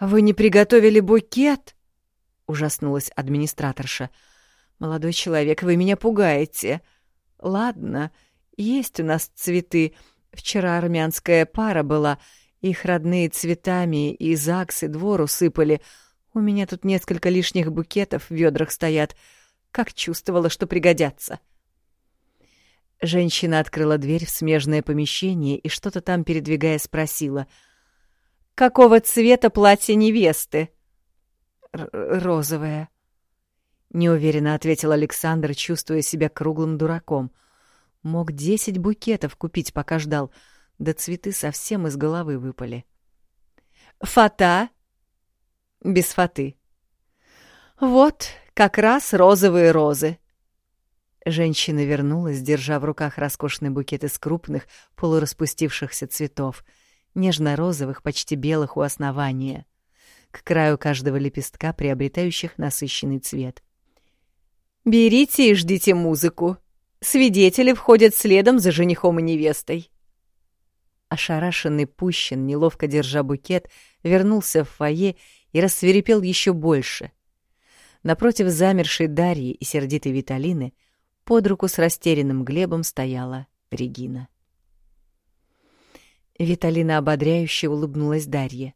«Вы не приготовили букет?» — ужаснулась администраторша. «Молодой человек, вы меня пугаете. Ладно, Есть у нас цветы. Вчера армянская пара была. Их родные цветами и ЗАГС, и двор усыпали. У меня тут несколько лишних букетов в ведрах стоят. Как чувствовала, что пригодятся. Женщина открыла дверь в смежное помещение и что-то там, передвигая, спросила. «Какого цвета платье невесты?» «Розовое», — неуверенно ответил Александр, чувствуя себя круглым дураком. Мог десять букетов купить, пока ждал, да цветы совсем из головы выпали. «Фата?» «Без фаты». «Вот, как раз розовые розы», Женщина вернулась, держа в руках роскошный букет из крупных, полураспустившихся цветов, нежно-розовых, почти белых у основания, к краю каждого лепестка, приобретающих насыщенный цвет. «Берите и ждите музыку. Свидетели входят следом за женихом и невестой». Ошарашенный Пущин, неловко держа букет, вернулся в фойе и рассверепел еще больше. Напротив замершей Дарьи и сердитой Виталины — под руку с растерянным Глебом стояла Регина. Виталина ободряюще улыбнулась Дарье.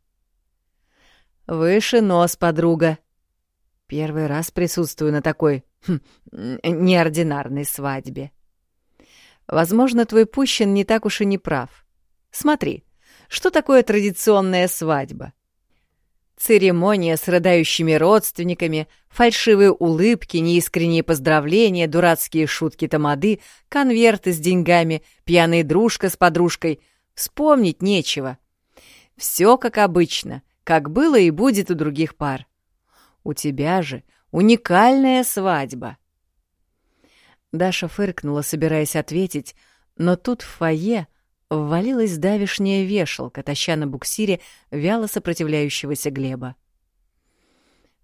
«Выше нос, подруга. Первый раз присутствую на такой хм, неординарной свадьбе. Возможно, твой Пущин не так уж и не прав. Смотри, что такое традиционная свадьба? Церемония с рыдающими родственниками, фальшивые улыбки, неискренние поздравления, дурацкие шутки тамады, конверты с деньгами, пьяная дружка с подружкой. Вспомнить нечего. Все как обычно, как было и будет у других пар. У тебя же уникальная свадьба. Даша фыркнула, собираясь ответить, но тут в фойе ввалилась давишняя вешалка, таща на буксире вяло сопротивляющегося Глеба.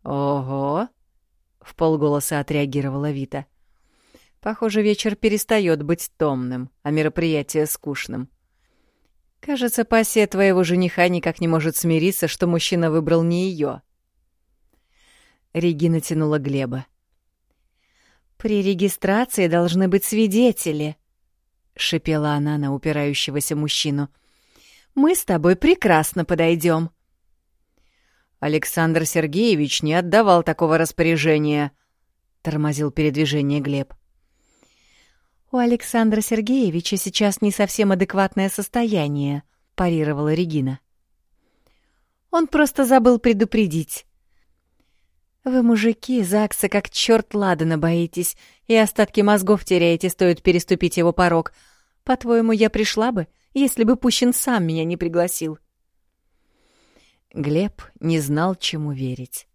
«Ого!» — в полголоса отреагировала Вита. «Похоже, вечер перестает быть томным, а мероприятие скучным. Кажется, пассия твоего жениха никак не может смириться, что мужчина выбрал не ее. Регина тянула Глеба. «При регистрации должны быть свидетели», — шипела она на упирающегося мужчину. «Мы с тобой прекрасно подойдем. «Александр Сергеевич не отдавал такого распоряжения», — тормозил передвижение Глеб. «У Александра Сергеевича сейчас не совсем адекватное состояние», — парировала Регина. «Он просто забыл предупредить». «Вы, мужики, Закса как черт ладана боитесь, и остатки мозгов теряете, стоит переступить его порог. По-твоему, я пришла бы, если бы Пущин сам меня не пригласил?» Глеб не знал, чему верить.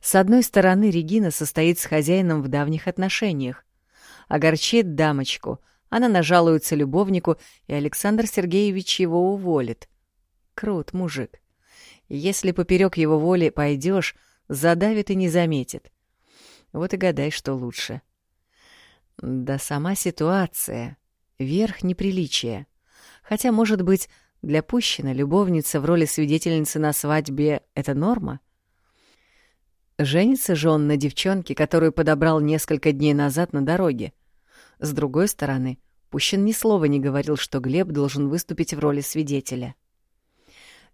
С одной стороны, Регина состоит с хозяином в давних отношениях. Огорчит дамочку, она нажалуется любовнику, и Александр Сергеевич его уволит. Крут мужик. Если поперек его воли пойдешь, задавит и не заметит. Вот и гадай, что лучше. Да сама ситуация. Верх неприличия. Хотя, может быть, для Пущина любовница в роли свидетельницы на свадьбе — это норма? Женится же он на девчонке, которую подобрал несколько дней назад на дороге. С другой стороны, Пущин ни слова не говорил, что Глеб должен выступить в роли свидетеля.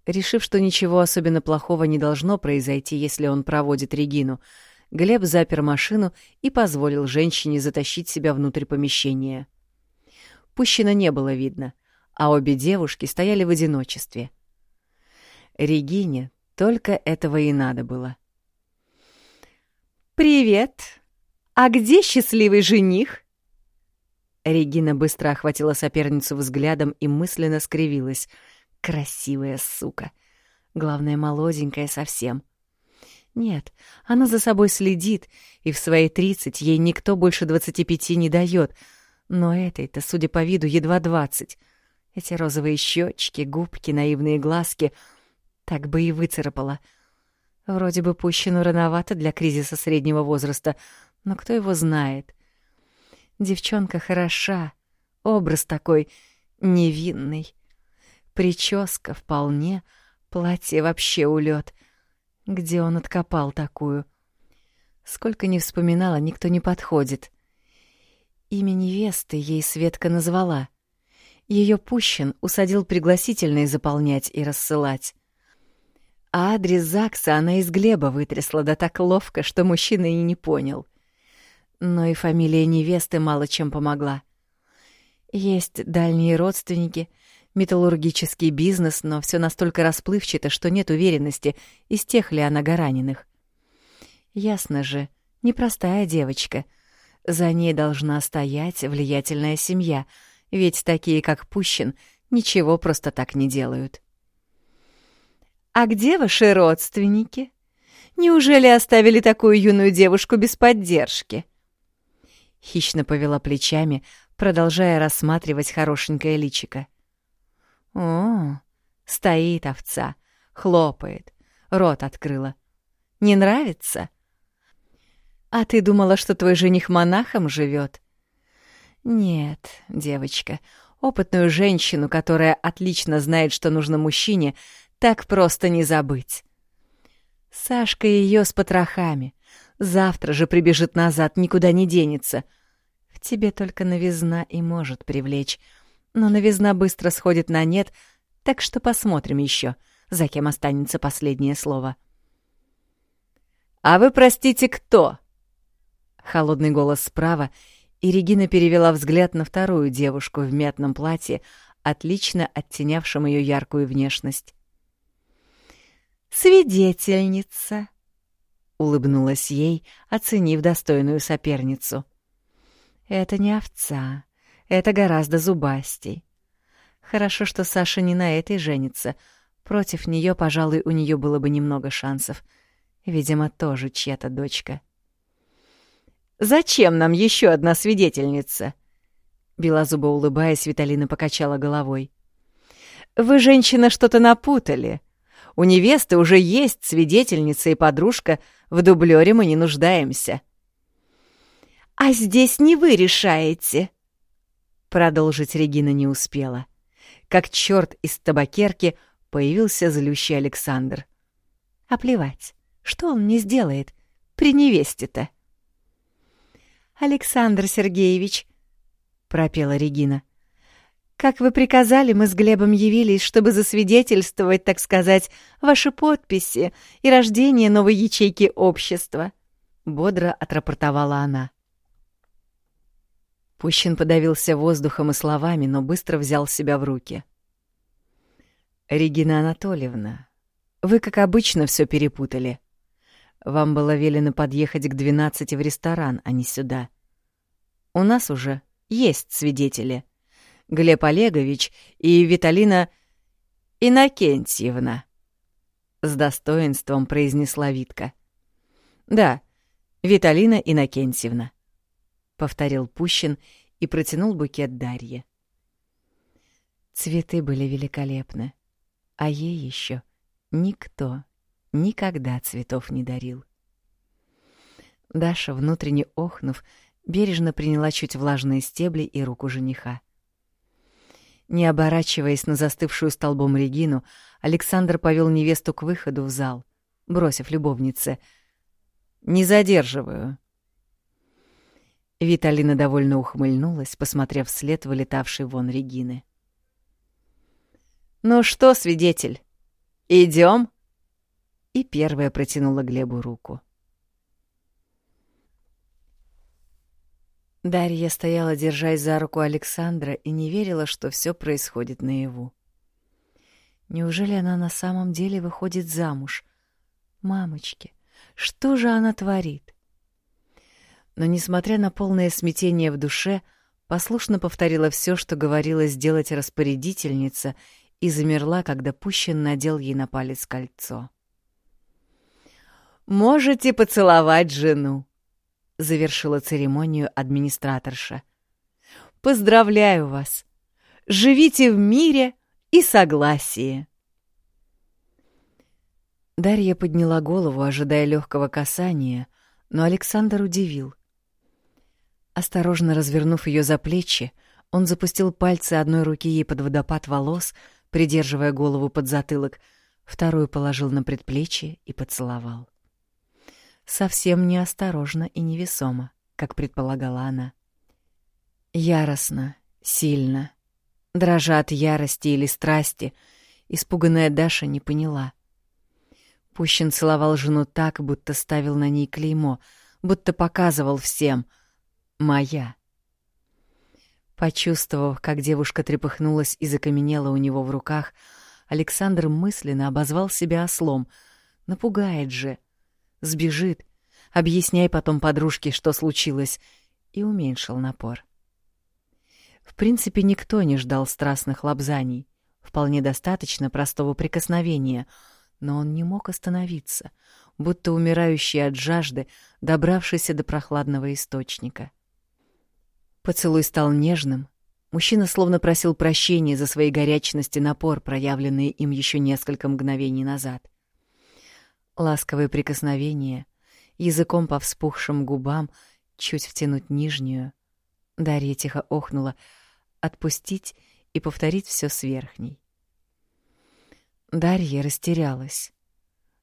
Решив, что ничего особенно плохого не должно произойти, если он проводит Регину, Глеб запер машину и позволил женщине затащить себя внутрь помещения. Пущина не было видно, а обе девушки стояли в одиночестве. Регине только этого и надо было. «Привет! А где счастливый жених?» Регина быстро охватила соперницу взглядом и мысленно скривилась — Красивая сука. Главное, молоденькая совсем. Нет, она за собой следит, и в свои тридцать ей никто больше двадцати пяти не дает. Но этой-то, судя по виду, едва двадцать. Эти розовые щечки, губки, наивные глазки. Так бы и выцарапала. Вроде бы пущено рановато для кризиса среднего возраста, но кто его знает. Девчонка хороша, образ такой невинный. Прическа вполне, платье вообще улет. Где он откопал такую? Сколько не вспоминала, никто не подходит. Имя невесты ей Светка назвала. Ее Пущин усадил пригласительные заполнять и рассылать. А адрес ЗАГСа она из Глеба вытрясла да так ловко, что мужчина и не понял. Но и фамилия невесты мало чем помогла. Есть дальние родственники, металлургический бизнес, но все настолько расплывчато, что нет уверенности, из тех ли она Гараниных. Ясно же, непростая девочка — за ней должна стоять влиятельная семья, ведь такие, как Пущин, ничего просто так не делают. «А где ваши родственники? Неужели оставили такую юную девушку без поддержки?» Хищно повела плечами, продолжая рассматривать хорошенькое личико. «О, стоит овца, хлопает, рот открыла. Не нравится?» А ты думала, что твой жених монахом живет? Нет, девочка, опытную женщину, которая отлично знает, что нужно мужчине, так просто не забыть. Сашка ее с потрохами. Завтра же прибежит назад, никуда не денется. В тебе только новизна и может привлечь. Но новизна быстро сходит на нет, так что посмотрим еще, за кем останется последнее слово. «А вы, простите, кто?» Холодный голос справа, и Регина перевела взгляд на вторую девушку в мятном платье, отлично оттенявшем ее яркую внешность. «Свидетельница!» — улыбнулась ей, оценив достойную соперницу. «Это не овца, это гораздо зубастей. Хорошо, что Саша не на этой женится. Против нее, пожалуй, у нее было бы немного шансов. Видимо, тоже чья-то дочка». Зачем нам еще одна свидетельница?» Белозубо улыбаясь, Виталина покачала головой. «Вы, женщина, что-то напутали. У невесты уже есть свидетельница и подружка, в дублёре мы не нуждаемся». «А здесь не вы решаете», — продолжить Регина не успела. Как черт из табакерки появился злющий Александр. «А плевать, что он мне сделает при невесте-то?» Александр Сергеевич, пропела Регина. Как вы приказали, мы с Глебом явились, чтобы засвидетельствовать, так сказать, ваши подписи и рождение новой ячейки общества, бодро отрапортовала она. Пущин подавился воздухом и словами, но быстро взял себя в руки. «Регина Анатольевна, вы, как обычно, все перепутали. Вам было велено подъехать к двенадцати в ресторан, а не сюда. У нас уже есть свидетели. Глеб Олегович и Виталина Иннокентьевна. С достоинством произнесла Витка. Да, Виталина Иннокентьевна. Повторил Пущин и протянул букет Дарье. Цветы были великолепны, а ей еще никто никогда цветов не дарил. Даша, внутренне охнув, бережно приняла чуть влажные стебли и руку жениха. Не оборачиваясь на застывшую столбом Регину, Александр повел невесту к выходу в зал, бросив любовнице. «Не задерживаю». Виталина довольно ухмыльнулась, посмотрев вслед вылетавшей вон Регины. «Ну что, свидетель, идем? И первая протянула Глебу руку. Дарья стояла, держась за руку Александра, и не верила, что все происходит наяву. Неужели она на самом деле выходит замуж? Мамочки, что же она творит? Но, несмотря на полное смятение в душе, послушно повторила все, что говорила сделать распорядительница, и замерла, когда Пущин надел ей на палец кольцо. «Можете поцеловать жену», — завершила церемонию администраторша. «Поздравляю вас! Живите в мире и согласии!» Дарья подняла голову, ожидая легкого касания, но Александр удивил. Осторожно развернув ее за плечи, он запустил пальцы одной руки ей под водопад волос, придерживая голову под затылок, вторую положил на предплечье и поцеловал совсем неосторожно и невесомо, как предполагала она. Яростно, сильно, дрожа от ярости или страсти, испуганная Даша не поняла. Пущин целовал жену так, будто ставил на ней клеймо, будто показывал всем «Моя». Почувствовав, как девушка трепыхнулась и закаменела у него в руках, Александр мысленно обозвал себя ослом. Напугает же. Сбежит. Объясняй потом подружке, что случилось. И уменьшил напор. В принципе, никто не ждал страстных лапзаний. Вполне достаточно простого прикосновения. Но он не мог остановиться, будто умирающий от жажды, добравшийся до прохладного источника. Поцелуй стал нежным. Мужчина словно просил прощения за свои горячность и напор, проявленные им еще несколько мгновений назад. Ласковые прикосновения, языком по вспухшим губам, чуть втянуть нижнюю. Дарья тихо охнула, отпустить и повторить все с верхней. Дарья растерялась.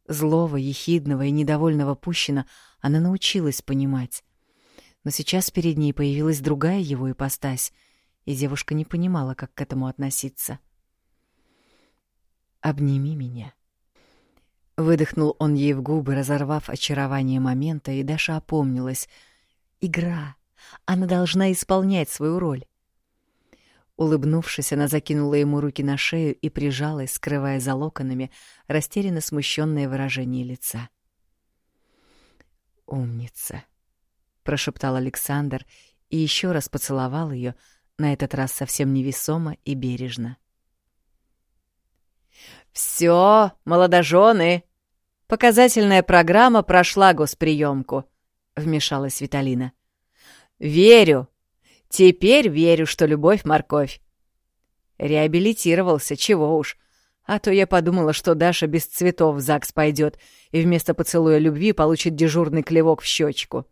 Злого, ехидного и недовольного Пущина она научилась понимать но сейчас перед ней появилась другая его ипостась, и девушка не понимала, как к этому относиться. «Обними меня». Выдохнул он ей в губы, разорвав очарование момента, и Даша опомнилась. «Игра. Она должна исполнять свою роль». Улыбнувшись, она закинула ему руки на шею и прижалась, скрывая за локонами растерянно смущенное выражение лица. «Умница», прошептал Александр и еще раз поцеловал ее, на этот раз совсем невесомо и бережно. Все, молодожены! Показательная программа прошла госприемку, вмешалась Виталина. Верю. Теперь верю, что любовь морковь. Реабилитировался, чего уж. А то я подумала, что Даша без цветов в ЗАГС пойдет и вместо поцелуя любви получит дежурный клевок в щечку.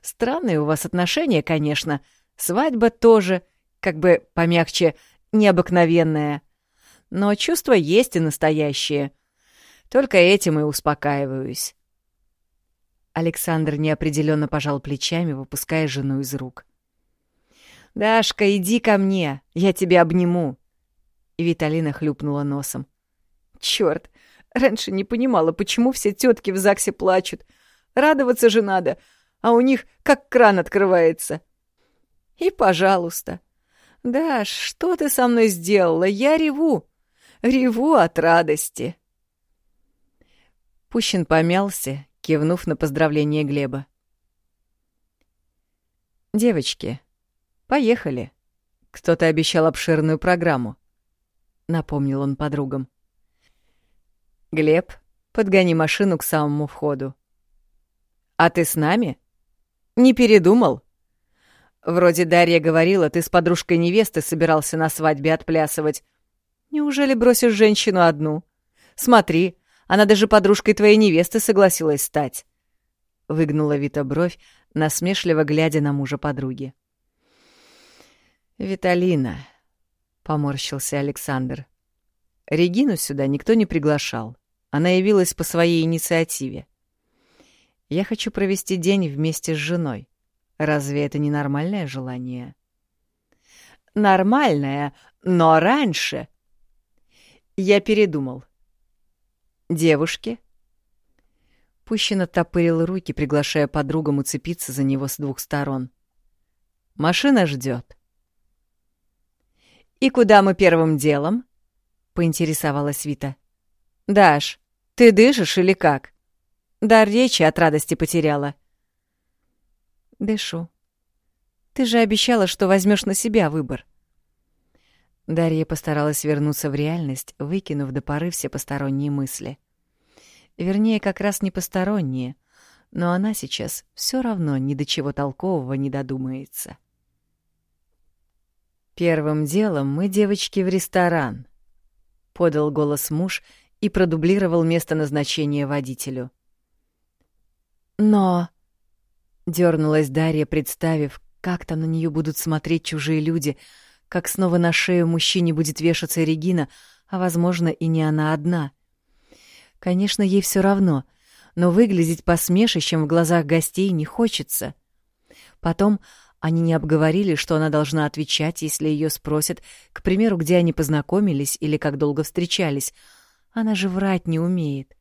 Странные у вас отношения, конечно. Свадьба тоже, как бы помягче, необыкновенная. Но чувства есть и настоящие. Только этим и успокаиваюсь. Александр неопределенно пожал плечами, выпуская жену из рук. «Дашка, иди ко мне, я тебя обниму!» И Виталина хлюпнула носом. «Чёрт, раньше не понимала, почему все тетки в ЗАГСе плачут. Радоваться же надо, а у них как кран открывается. И, пожалуйста. Даш, что ты со мной сделала? Я реву. Реву от радости. Пущин помялся, кивнув на поздравление Глеба. «Девочки, поехали. Кто-то обещал обширную программу», — напомнил он подругам. «Глеб, подгони машину к самому входу». «А ты с нами?» Не передумал? Вроде Дарья говорила, ты с подружкой невесты собирался на свадьбе отплясывать. Неужели бросишь женщину одну? Смотри, она даже подружкой твоей невесты согласилась стать. Выгнула Вита бровь, насмешливо глядя на мужа подруги. «Виталина», — поморщился Александр. «Регину сюда никто не приглашал. Она явилась по своей инициативе. Я хочу провести день вместе с женой. Разве это не нормальное желание? Нормальное, но раньше. Я передумал. Девушки? Пущин оттопырил руки, приглашая подругам уцепиться за него с двух сторон. Машина ждет. «И куда мы первым делом?» — поинтересовалась Вита. «Даш, ты дышишь или как?» Дар речи от радости потеряла. Дышу. Ты же обещала, что возьмешь на себя выбор. Дарья постаралась вернуться в реальность, выкинув до поры все посторонние мысли. Вернее, как раз не посторонние, но она сейчас все равно ни до чего толкового не додумается. «Первым делом мы, девочки, в ресторан», — подал голос муж и продублировал место назначения водителю. Но... Дёрнулась Дарья, представив, как там на нее будут смотреть чужие люди, как снова на шею мужчине будет вешаться Регина, а, возможно, и не она одна. Конечно, ей все равно, но выглядеть посмешищем в глазах гостей не хочется. Потом Они не обговорили, что она должна отвечать, если ее спросят, к примеру, где они познакомились или как долго встречались. Она же врать не умеет.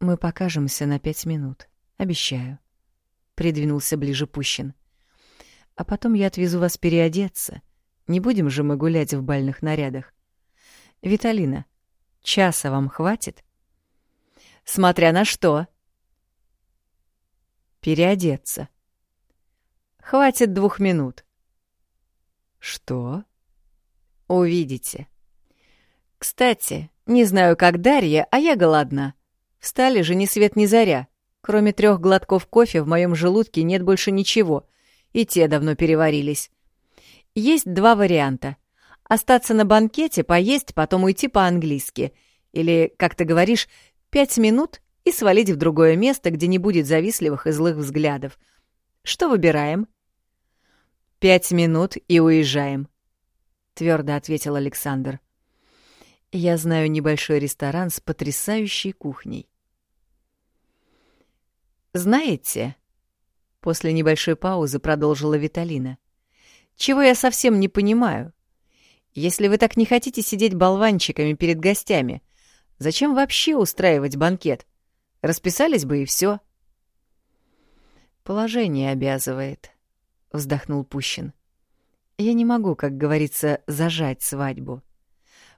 «Мы покажемся на пять минут, обещаю», — придвинулся ближе Пущин. «А потом я отвезу вас переодеться. Не будем же мы гулять в бальных нарядах. Виталина, часа вам хватит?» «Смотря на что», переодеться. Хватит двух минут. Что? Увидите. Кстати, не знаю, как Дарья, а я голодна. Встали же ни свет ни заря. Кроме трех глотков кофе в моем желудке нет больше ничего, и те давно переварились. Есть два варианта. Остаться на банкете, поесть, потом уйти по-английски. Или, как ты говоришь, пять минут и свалить в другое место, где не будет завистливых и злых взглядов. Что выбираем? «Пять минут и уезжаем», — твердо ответил Александр. «Я знаю небольшой ресторан с потрясающей кухней». «Знаете...» — после небольшой паузы продолжила Виталина. «Чего я совсем не понимаю? Если вы так не хотите сидеть болванчиками перед гостями, зачем вообще устраивать банкет? Расписались бы и все. «Положение обязывает», вздохнул Пущин. Я не могу, как говорится, зажать свадьбу.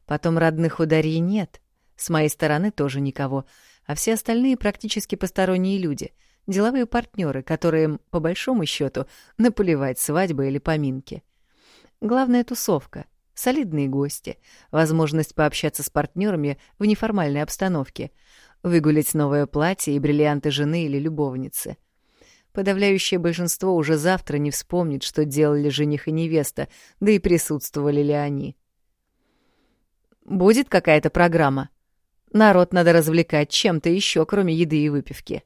Потом родных у Дарьи нет, с моей стороны тоже никого, а все остальные практически посторонние люди, деловые партнеры, которым, по большому счету, наплевать свадьбы или поминки. Главная тусовка, солидные гости, возможность пообщаться с партнерами в неформальной обстановке, выгулять новое платье и бриллианты жены или любовницы — Подавляющее большинство уже завтра не вспомнит, что делали жених и невеста, да и присутствовали ли они. Будет какая-то программа. Народ надо развлекать чем-то еще, кроме еды и выпивки.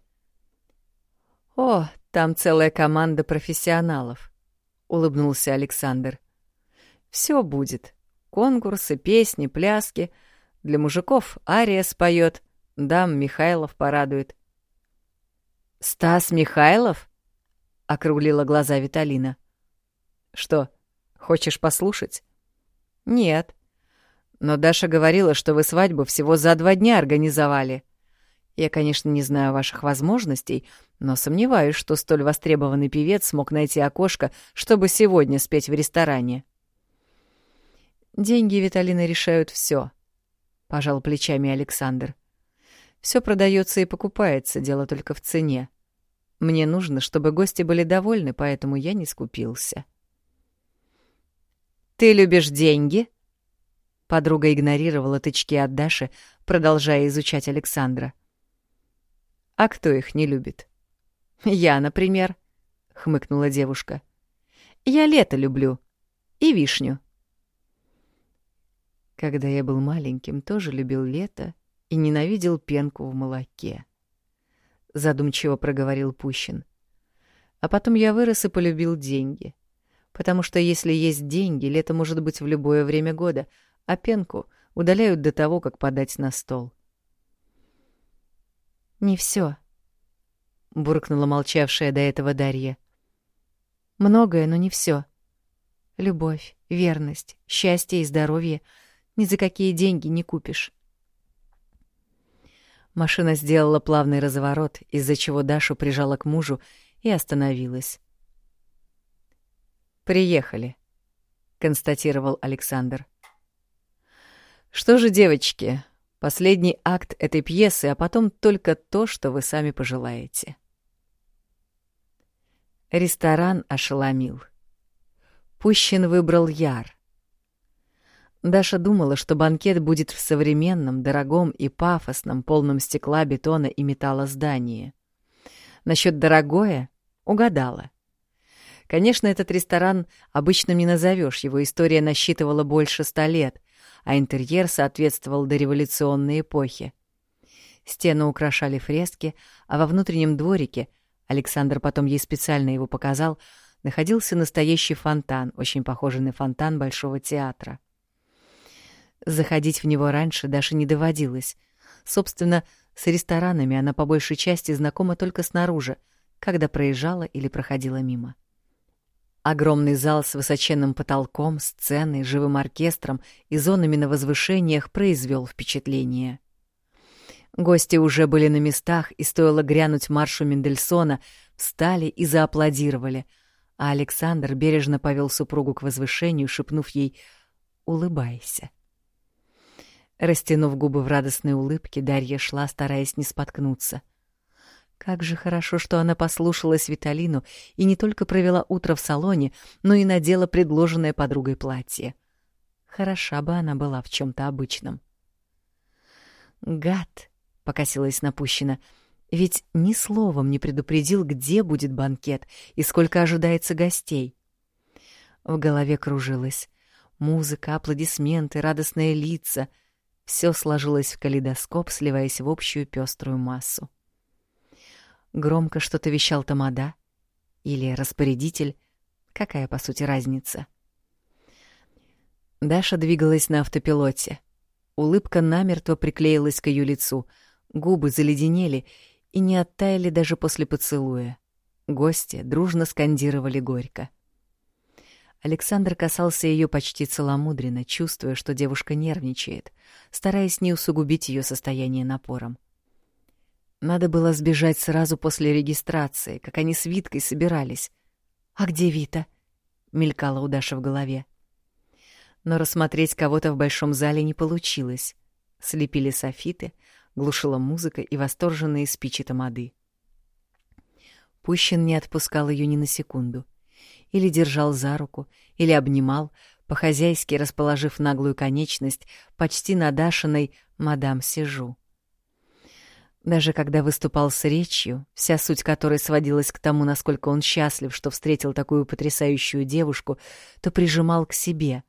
О, там целая команда профессионалов, улыбнулся Александр. Все будет. Конкурсы, песни, пляски. Для мужиков Ария споет, дам Михайлов порадует. «Стас Михайлов?» — округлила глаза Виталина. «Что, хочешь послушать?» «Нет. Но Даша говорила, что вы свадьбу всего за два дня организовали. Я, конечно, не знаю ваших возможностей, но сомневаюсь, что столь востребованный певец смог найти окошко, чтобы сегодня спеть в ресторане». «Деньги Виталина решают все, пожал плечами Александр. Все продается и покупается, дело только в цене. Мне нужно, чтобы гости были довольны, поэтому я не скупился. «Ты любишь деньги?» Подруга игнорировала тычки от Даши, продолжая изучать Александра. «А кто их не любит?» «Я, например», — хмыкнула девушка. «Я лето люблю. И вишню». Когда я был маленьким, тоже любил лето и ненавидел пенку в молоке. Задумчиво проговорил Пущин. А потом я вырос и полюбил деньги. Потому что если есть деньги, лето может быть в любое время года, а пенку удаляют до того, как подать на стол. «Не все, буркнула молчавшая до этого Дарья. «Многое, но не все. Любовь, верность, счастье и здоровье ни за какие деньги не купишь. Машина сделала плавный разворот, из-за чего Дашу прижала к мужу и остановилась. «Приехали», — констатировал Александр. «Что же, девочки, последний акт этой пьесы, а потом только то, что вы сами пожелаете». Ресторан ошеломил. Пущин выбрал Яр — Даша думала, что банкет будет в современном, дорогом и пафосном, полном стекла, бетона и металла здании. Насчет дорогое угадала. Конечно, этот ресторан обычно не назовешь, его история насчитывала больше ста лет, а интерьер соответствовал дореволюционной эпохе. Стены украшали фрески, а во внутреннем дворике, Александр потом ей специально его показал, находился настоящий фонтан, очень похожий на фонтан Большого театра. Заходить в него раньше Даше не доводилось. Собственно, с ресторанами она по большей части знакома только снаружи, когда проезжала или проходила мимо. Огромный зал с высоченным потолком, сценой, живым оркестром и зонами на возвышениях произвел впечатление. Гости уже были на местах, и стоило грянуть маршу Мендельсона, встали и зааплодировали, а Александр бережно повел супругу к возвышению, шепнув ей «Улыбайся». Растянув губы в радостной улыбке, Дарья шла, стараясь не споткнуться. Как же хорошо, что она послушалась Виталину и не только провела утро в салоне, но и надела предложенное подругой платье. Хороша бы она была в чем то обычном. «Гад!» — покосилась напущена. «Ведь ни словом не предупредил, где будет банкет и сколько ожидается гостей». В голове кружилось. Музыка, аплодисменты, радостные лица — все сложилось в калейдоскоп, сливаясь в общую пеструю массу. Громко что-то вещал Тамада или распорядитель, какая по сути разница. Даша двигалась на автопилоте. Улыбка намертво приклеилась к ее лицу, губы заледенели и не оттаяли даже после поцелуя. Гости дружно скандировали горько — Александр касался ее почти целомудренно, чувствуя, что девушка нервничает, стараясь не усугубить ее состояние напором. Надо было сбежать сразу после регистрации, как они с Виткой собирались. «А где Вита?» — мелькала у Даши в голове. Но рассмотреть кого-то в большом зале не получилось. Слепили софиты, глушила музыка и восторженные спичи тамады. Пущин не отпускал ее ни на секунду — или держал за руку, или обнимал, по-хозяйски расположив наглую конечность почти на Дашиной «Мадам Сижу». Даже когда выступал с речью, вся суть которой сводилась к тому, насколько он счастлив, что встретил такую потрясающую девушку, то прижимал к себе,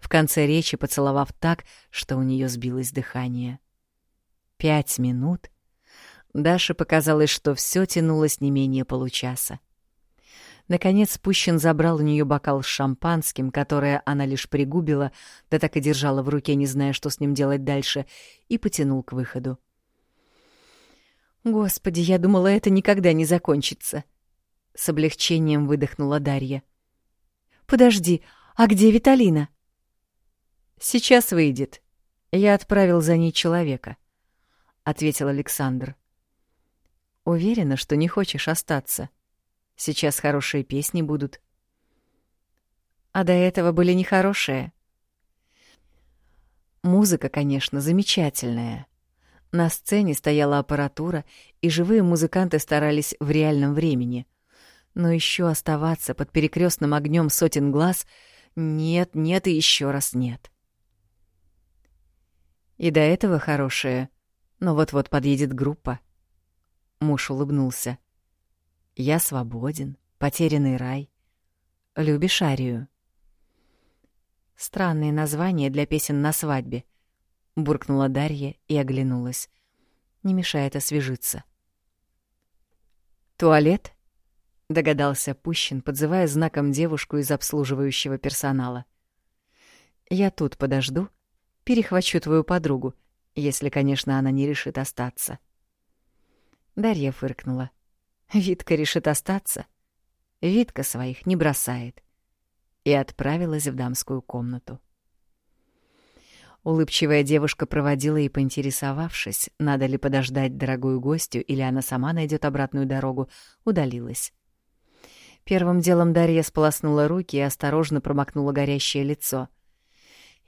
в конце речи поцеловав так, что у нее сбилось дыхание. Пять минут. Даше показалось, что все тянулось не менее получаса. Наконец Пущин забрал у нее бокал с шампанским, которое она лишь пригубила, да так и держала в руке, не зная, что с ним делать дальше, и потянул к выходу. «Господи, я думала, это никогда не закончится!» С облегчением выдохнула Дарья. «Подожди, а где Виталина?» «Сейчас выйдет. Я отправил за ней человека», — ответил Александр. «Уверена, что не хочешь остаться?» Сейчас хорошие песни будут. А до этого были нехорошие. Музыка, конечно, замечательная. На сцене стояла аппаратура, и живые музыканты старались в реальном времени. Но еще оставаться под перекрестным огнем сотен глаз нет, нет и еще раз нет. И до этого хорошие, но вот-вот подъедет группа. Муж улыбнулся. Я свободен, потерянный рай. Любишь Арию? Странные названия для песен на свадьбе. Буркнула Дарья и оглянулась. Не мешает освежиться. Туалет? Догадался Пущин, подзывая знаком девушку из обслуживающего персонала. Я тут подожду, перехвачу твою подругу, если, конечно, она не решит остаться. Дарья фыркнула. — Витка решит остаться. Витка своих не бросает. И отправилась в дамскую комнату. Улыбчивая девушка проводила и поинтересовавшись, надо ли подождать дорогую гостью или она сама найдет обратную дорогу, удалилась. Первым делом Дарья сполоснула руки и осторожно промокнула горящее лицо.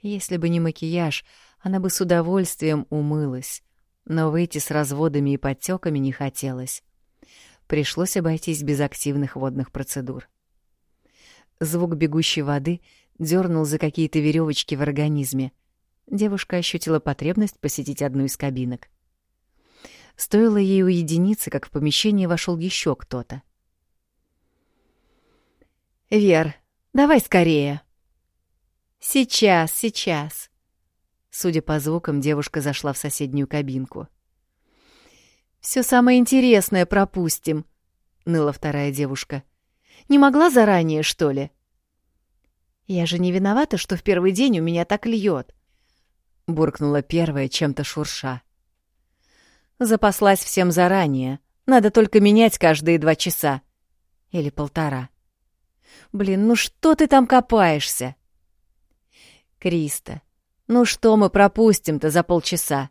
Если бы не макияж, она бы с удовольствием умылась, но выйти с разводами и подтеками не хотелось пришлось обойтись без активных водных процедур. Звук бегущей воды дернул за какие-то веревочки в организме. Девушка ощутила потребность посетить одну из кабинок. Стоило ей уединиться, как в помещение вошел еще кто-то. «Вер, давай скорее!» «Сейчас, сейчас!» Судя по звукам, девушка зашла в соседнюю кабинку. Все самое интересное пропустим», — ныла вторая девушка. «Не могла заранее, что ли?» «Я же не виновата, что в первый день у меня так льет», — буркнула первая, чем-то шурша. «Запаслась всем заранее. Надо только менять каждые два часа. Или полтора. Блин, ну что ты там копаешься? Криста, ну что мы пропустим-то за полчаса?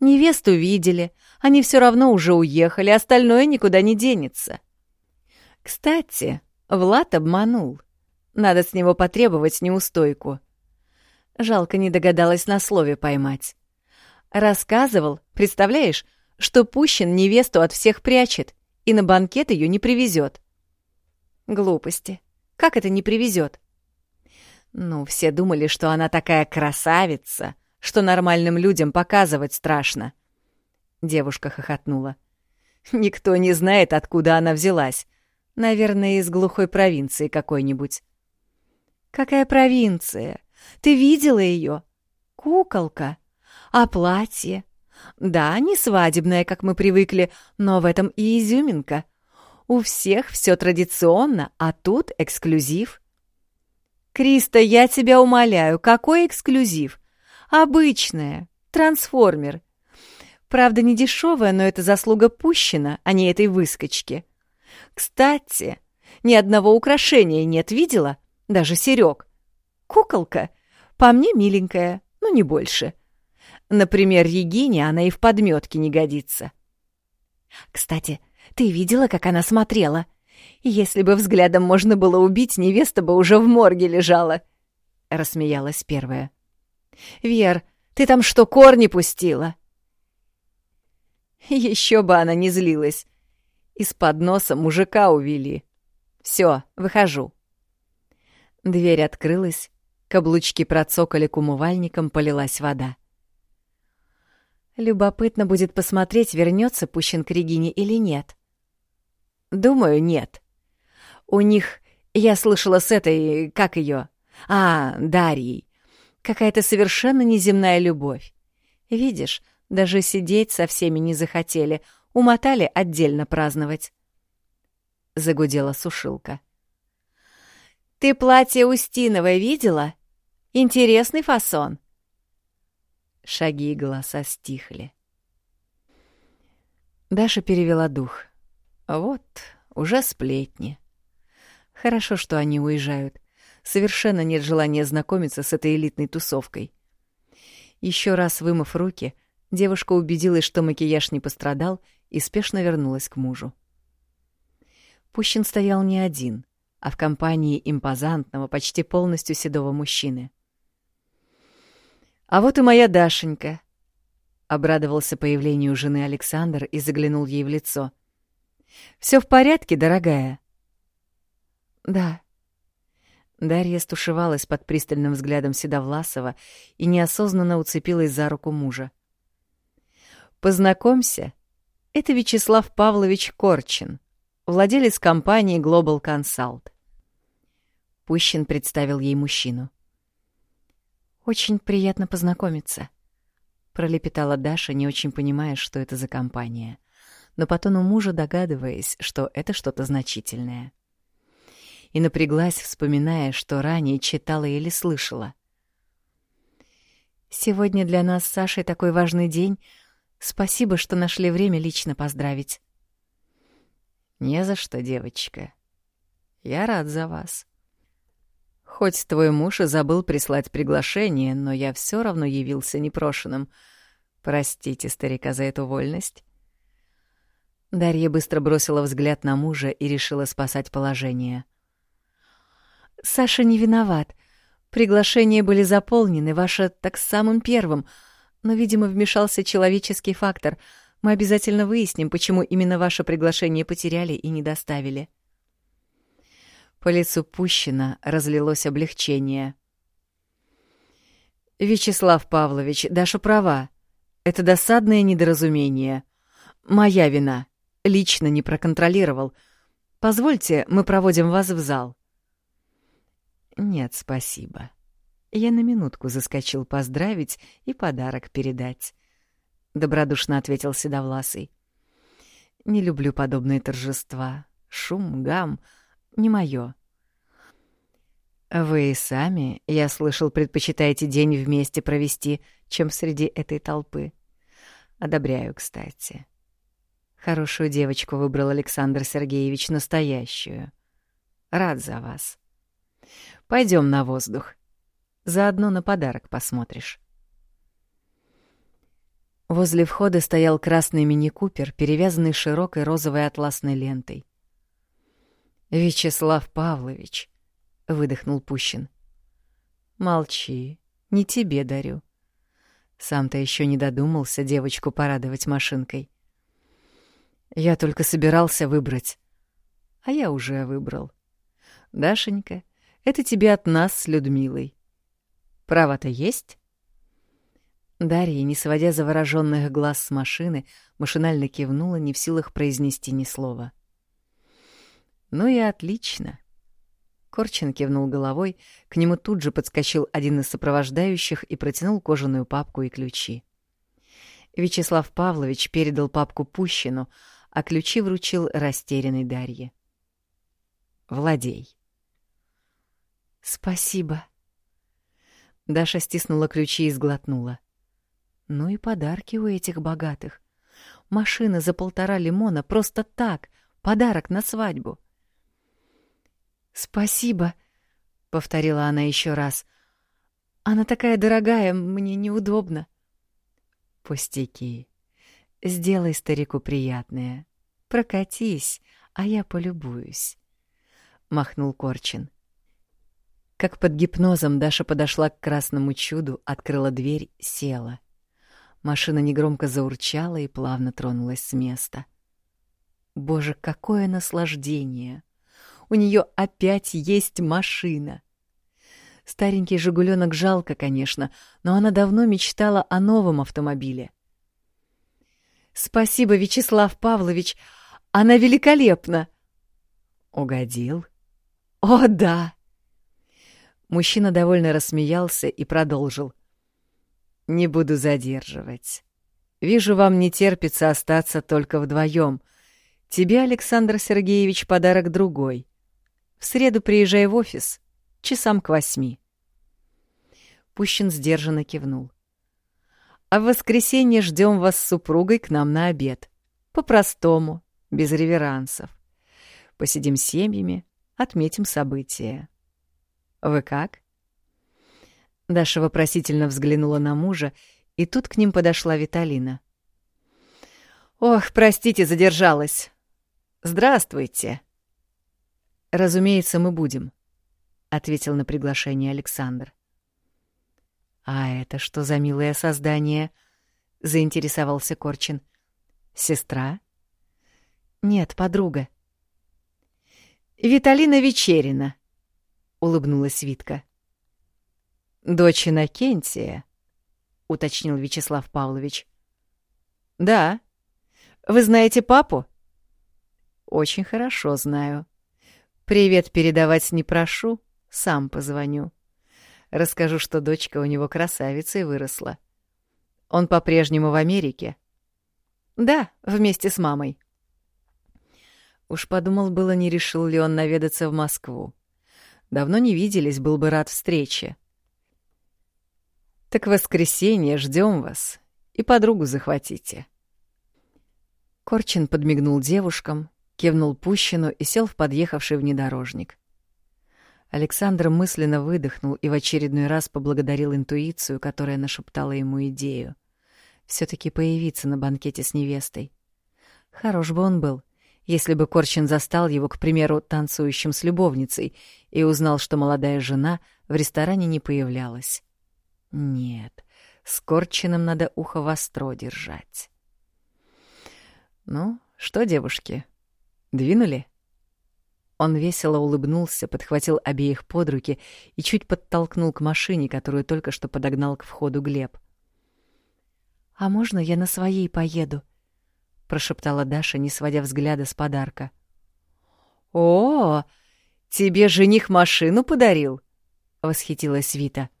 Невесту видели, они все равно уже уехали, остальное никуда не денется. Кстати, Влад обманул. Надо с него потребовать неустойку. Жалко, не догадалась на слове поймать. Рассказывал, представляешь, что Пущин невесту от всех прячет и на банкет ее не привезет. Глупости. Как это не привезет? Ну, все думали, что она такая красавица, что нормальным людям показывать страшно. Девушка хохотнула. Никто не знает, откуда она взялась. Наверное, из глухой провинции какой-нибудь. Какая провинция? Ты видела ее? Куколка. А платье? Да, не свадебное, как мы привыкли, но в этом и изюминка. У всех все традиционно, а тут эксклюзив. Криста, я тебя умоляю, какой эксклюзив? Обычная, трансформер. Правда, не дешевая, но это заслуга Пущина, а не этой выскочки. Кстати, ни одного украшения нет, видела? Даже серег. Куколка. По мне миленькая, но не больше. Например, Регине она и в подметке не годится. Кстати, ты видела, как она смотрела? Если бы взглядом можно было убить, невеста бы уже в морге лежала. Рассмеялась первая. Вер, ты там что, корни пустила? Еще бы она не злилась. Из-под носа мужика увели. Все, выхожу. Дверь открылась, каблучки процокали к умывальникам, полилась вода. Любопытно будет посмотреть, вернется Пущин к Регине или нет. Думаю, нет. У них, я слышала с этой, как ее, а, Дарьей, какая-то совершенно неземная любовь. Видишь, даже сидеть со всеми не захотели, умотали отдельно праздновать. Загудела сушилка. «Ты платье Устиновой видела? Интересный фасон. Шаги и голоса стихли. Даша перевела дух. Вот, уже сплетни. Хорошо, что они уезжают. Совершенно нет желания знакомиться с этой элитной тусовкой. Еще раз вымыв руки, девушка убедилась, что макияж не пострадал, и спешно вернулась к мужу. Пущин стоял не один, а в компании импозантного, почти полностью седого мужчины — «А вот и моя Дашенька», — обрадовался появлению жены Александр и заглянул ей в лицо. «Все в порядке, дорогая?» «Да». Дарья стушевалась под пристальным взглядом Седовласова и неосознанно уцепилась за руку мужа. «Познакомься, это Вячеслав Павлович Корчин, владелец компании Global Consult». Пущин представил ей мужчину. «Очень приятно познакомиться», — пролепетала Даша, не очень понимая, что это за компания, но потом у мужа догадываясь, что это что-то значительное. И напряглась, вспоминая, что ранее читала или слышала. «Сегодня для нас с Сашей такой важный день. Спасибо, что нашли время лично поздравить». «Не за что, девочка. Я рад за вас», Хоть твой муж и забыл прислать приглашение, но я все равно явился непрошенным. Простите старика за эту вольность. Дарья быстро бросила взгляд на мужа и решила спасать положение. «Саша не виноват. Приглашения были заполнены, ваше так самым первым, но, видимо, вмешался человеческий фактор. Мы обязательно выясним, почему именно ваше приглашение потеряли и не доставили». По лицу Пущина разлилось облегчение. «Вячеслав Павлович, Даша права. Это досадное недоразумение. Моя вина. Лично не проконтролировал. Позвольте, мы проводим вас в зал». «Нет, спасибо. Я на минутку заскочил поздравить и подарок передать», — добродушно ответил Седовласый. «Не люблю подобные торжества. Шум, гам — не моё. Вы и сами, я слышал, предпочитаете день вместе провести, чем среди этой толпы. Одобряю, кстати. Хорошую девочку выбрал Александр Сергеевич, настоящую. Рад за вас. Пойдем на воздух. Заодно на подарок посмотришь. Возле входа стоял красный мини-купер, перевязанный широкой розовой атласной лентой. «Вячеслав Павлович», — выдохнул Пущин. «Молчи, не тебе дарю. Сам-то еще не додумался девочку порадовать машинкой. Я только собирался выбрать. А я уже выбрал. Дашенька, это тебе от нас с Людмилой. Право-то есть?» Дарья, не сводя завороженных глаз с машины, машинально кивнула, не в силах произнести ни слова. «Ну и отлично!» Корчин кивнул головой, к нему тут же подскочил один из сопровождающих и протянул кожаную папку и ключи. Вячеслав Павлович передал папку Пущину, а ключи вручил растерянной Дарье. «Владей». «Спасибо». Даша стиснула ключи и сглотнула. Ну и подарки у этих богатых. Машина за полтора лимона просто так, подарок на свадьбу. «Спасибо», — повторила она еще раз. «Она такая дорогая, мне неудобно». «Пустяки. Сделай старику приятное. Прокатись, а я полюбуюсь», — махнул Корчин. Как под гипнозом Даша подошла к красному чуду, открыла дверь, села. Машина негромко заурчала и плавно тронулась с места. Боже, какое наслаждение! У нее опять есть машина! Старенький «Жигуленок» жалко, конечно, но она давно мечтала о новом автомобиле. «Спасибо, Вячеслав Павлович! Она великолепна!» «Угодил?» «О, да!» Мужчина довольно рассмеялся и продолжил. Не буду задерживать. Вижу, вам не терпится остаться только вдвоем. Тебе, Александр Сергеевич, подарок другой. В среду приезжай в офис, часам к восьми. Пущин сдержанно кивнул. А в воскресенье ждем вас с супругой к нам на обед. По-простому, без реверансов. Посидим с семьями, отметим события. Вы как? Даша вопросительно взглянула на мужа, и тут к ним подошла Виталина. «Ох, простите, задержалась. Здравствуйте!» «Разумеется, мы будем», — ответил на приглашение Александр. «А это что за милое создание?» — заинтересовался Корчин. «Сестра?» «Нет, подруга». «Виталина Вечерина», — улыбнулась Витка. «Дочь Иннокентия?» — уточнил Вячеслав Павлович. «Да. Вы знаете папу?» «Очень хорошо знаю. Привет передавать не прошу, сам позвоню. Расскажу, что дочка у него красавицей выросла. Он по-прежнему в Америке?» «Да, вместе с мамой». Уж подумал было, не решил ли он наведаться в Москву. Давно не виделись, был бы рад встрече. Так в воскресенье ждем вас и подругу захватите. Корчин подмигнул девушкам, кивнул Пущину и сел в подъехавший внедорожник. Александр мысленно выдохнул и в очередной раз поблагодарил интуицию, которая нашептала ему идею. все таки появиться на банкете с невестой. Хорош бы он был, если бы Корчин застал его, к примеру, танцующим с любовницей и узнал, что молодая жена в ресторане не появлялась. Нет, скорченным надо ухо востро держать. «Ну, что, девушки, двинули?» Он весело улыбнулся, подхватил обеих под руки и чуть подтолкнул к машине, которую только что подогнал к входу Глеб. «А можно я на своей поеду?» — прошептала Даша, не сводя взгляда с подарка. «О, тебе жених машину подарил?» — восхитилась Вита. —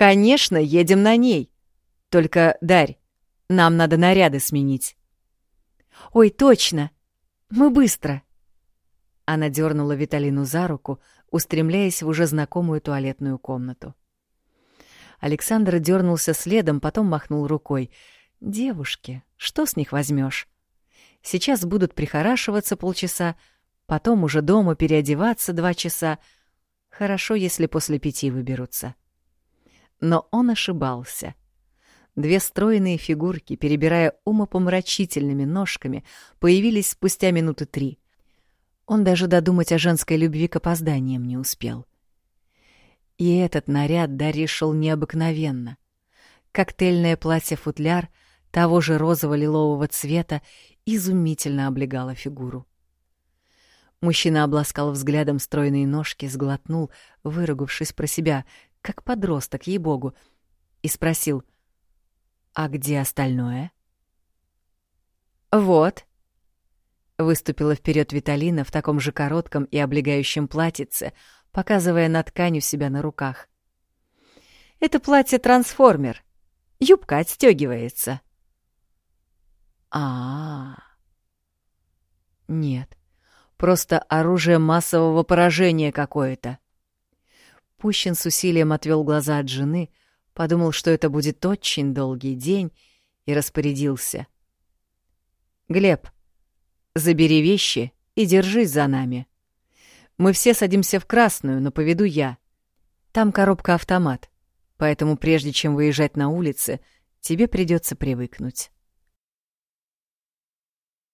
Конечно, едем на ней. Только, Дарь, нам надо наряды сменить. Ой, точно. Мы быстро. Она дернула Виталину за руку, устремляясь в уже знакомую туалетную комнату. Александр дернулся следом, потом махнул рукой. «Девушки, что с них возьмешь? Сейчас будут прихорашиваться полчаса, Потом уже дома переодеваться два часа. Хорошо, если после пяти выберутся. Но он ошибался. Две стройные фигурки, перебирая умопомрачительными ножками, появились спустя минуты три. Он даже додумать о женской любви к опозданиям не успел. И этот наряд Дарье шел необыкновенно. Коктейльное платье-футляр того же розово-лилового цвета изумительно облегало фигуру. Мужчина обласкал взглядом стройные ножки, сглотнул, выругавшись про себя, как подросток, ей-богу, и спросил, «А где остальное?» «Вот», — выступила вперед Виталина в таком же коротком и облегающем платьице, показывая на ткань у себя на руках. «Это платье-трансформер. Юбка отстегивается. А, -а, а Нет, просто оружие массового поражения какое-то. Пущин с усилием отвел глаза от жены, подумал, что это будет очень долгий день, и распорядился. «Глеб, забери вещи и держись за нами. Мы все садимся в красную, но поведу я. Там коробка-автомат, поэтому прежде чем выезжать на улицы, тебе придется привыкнуть».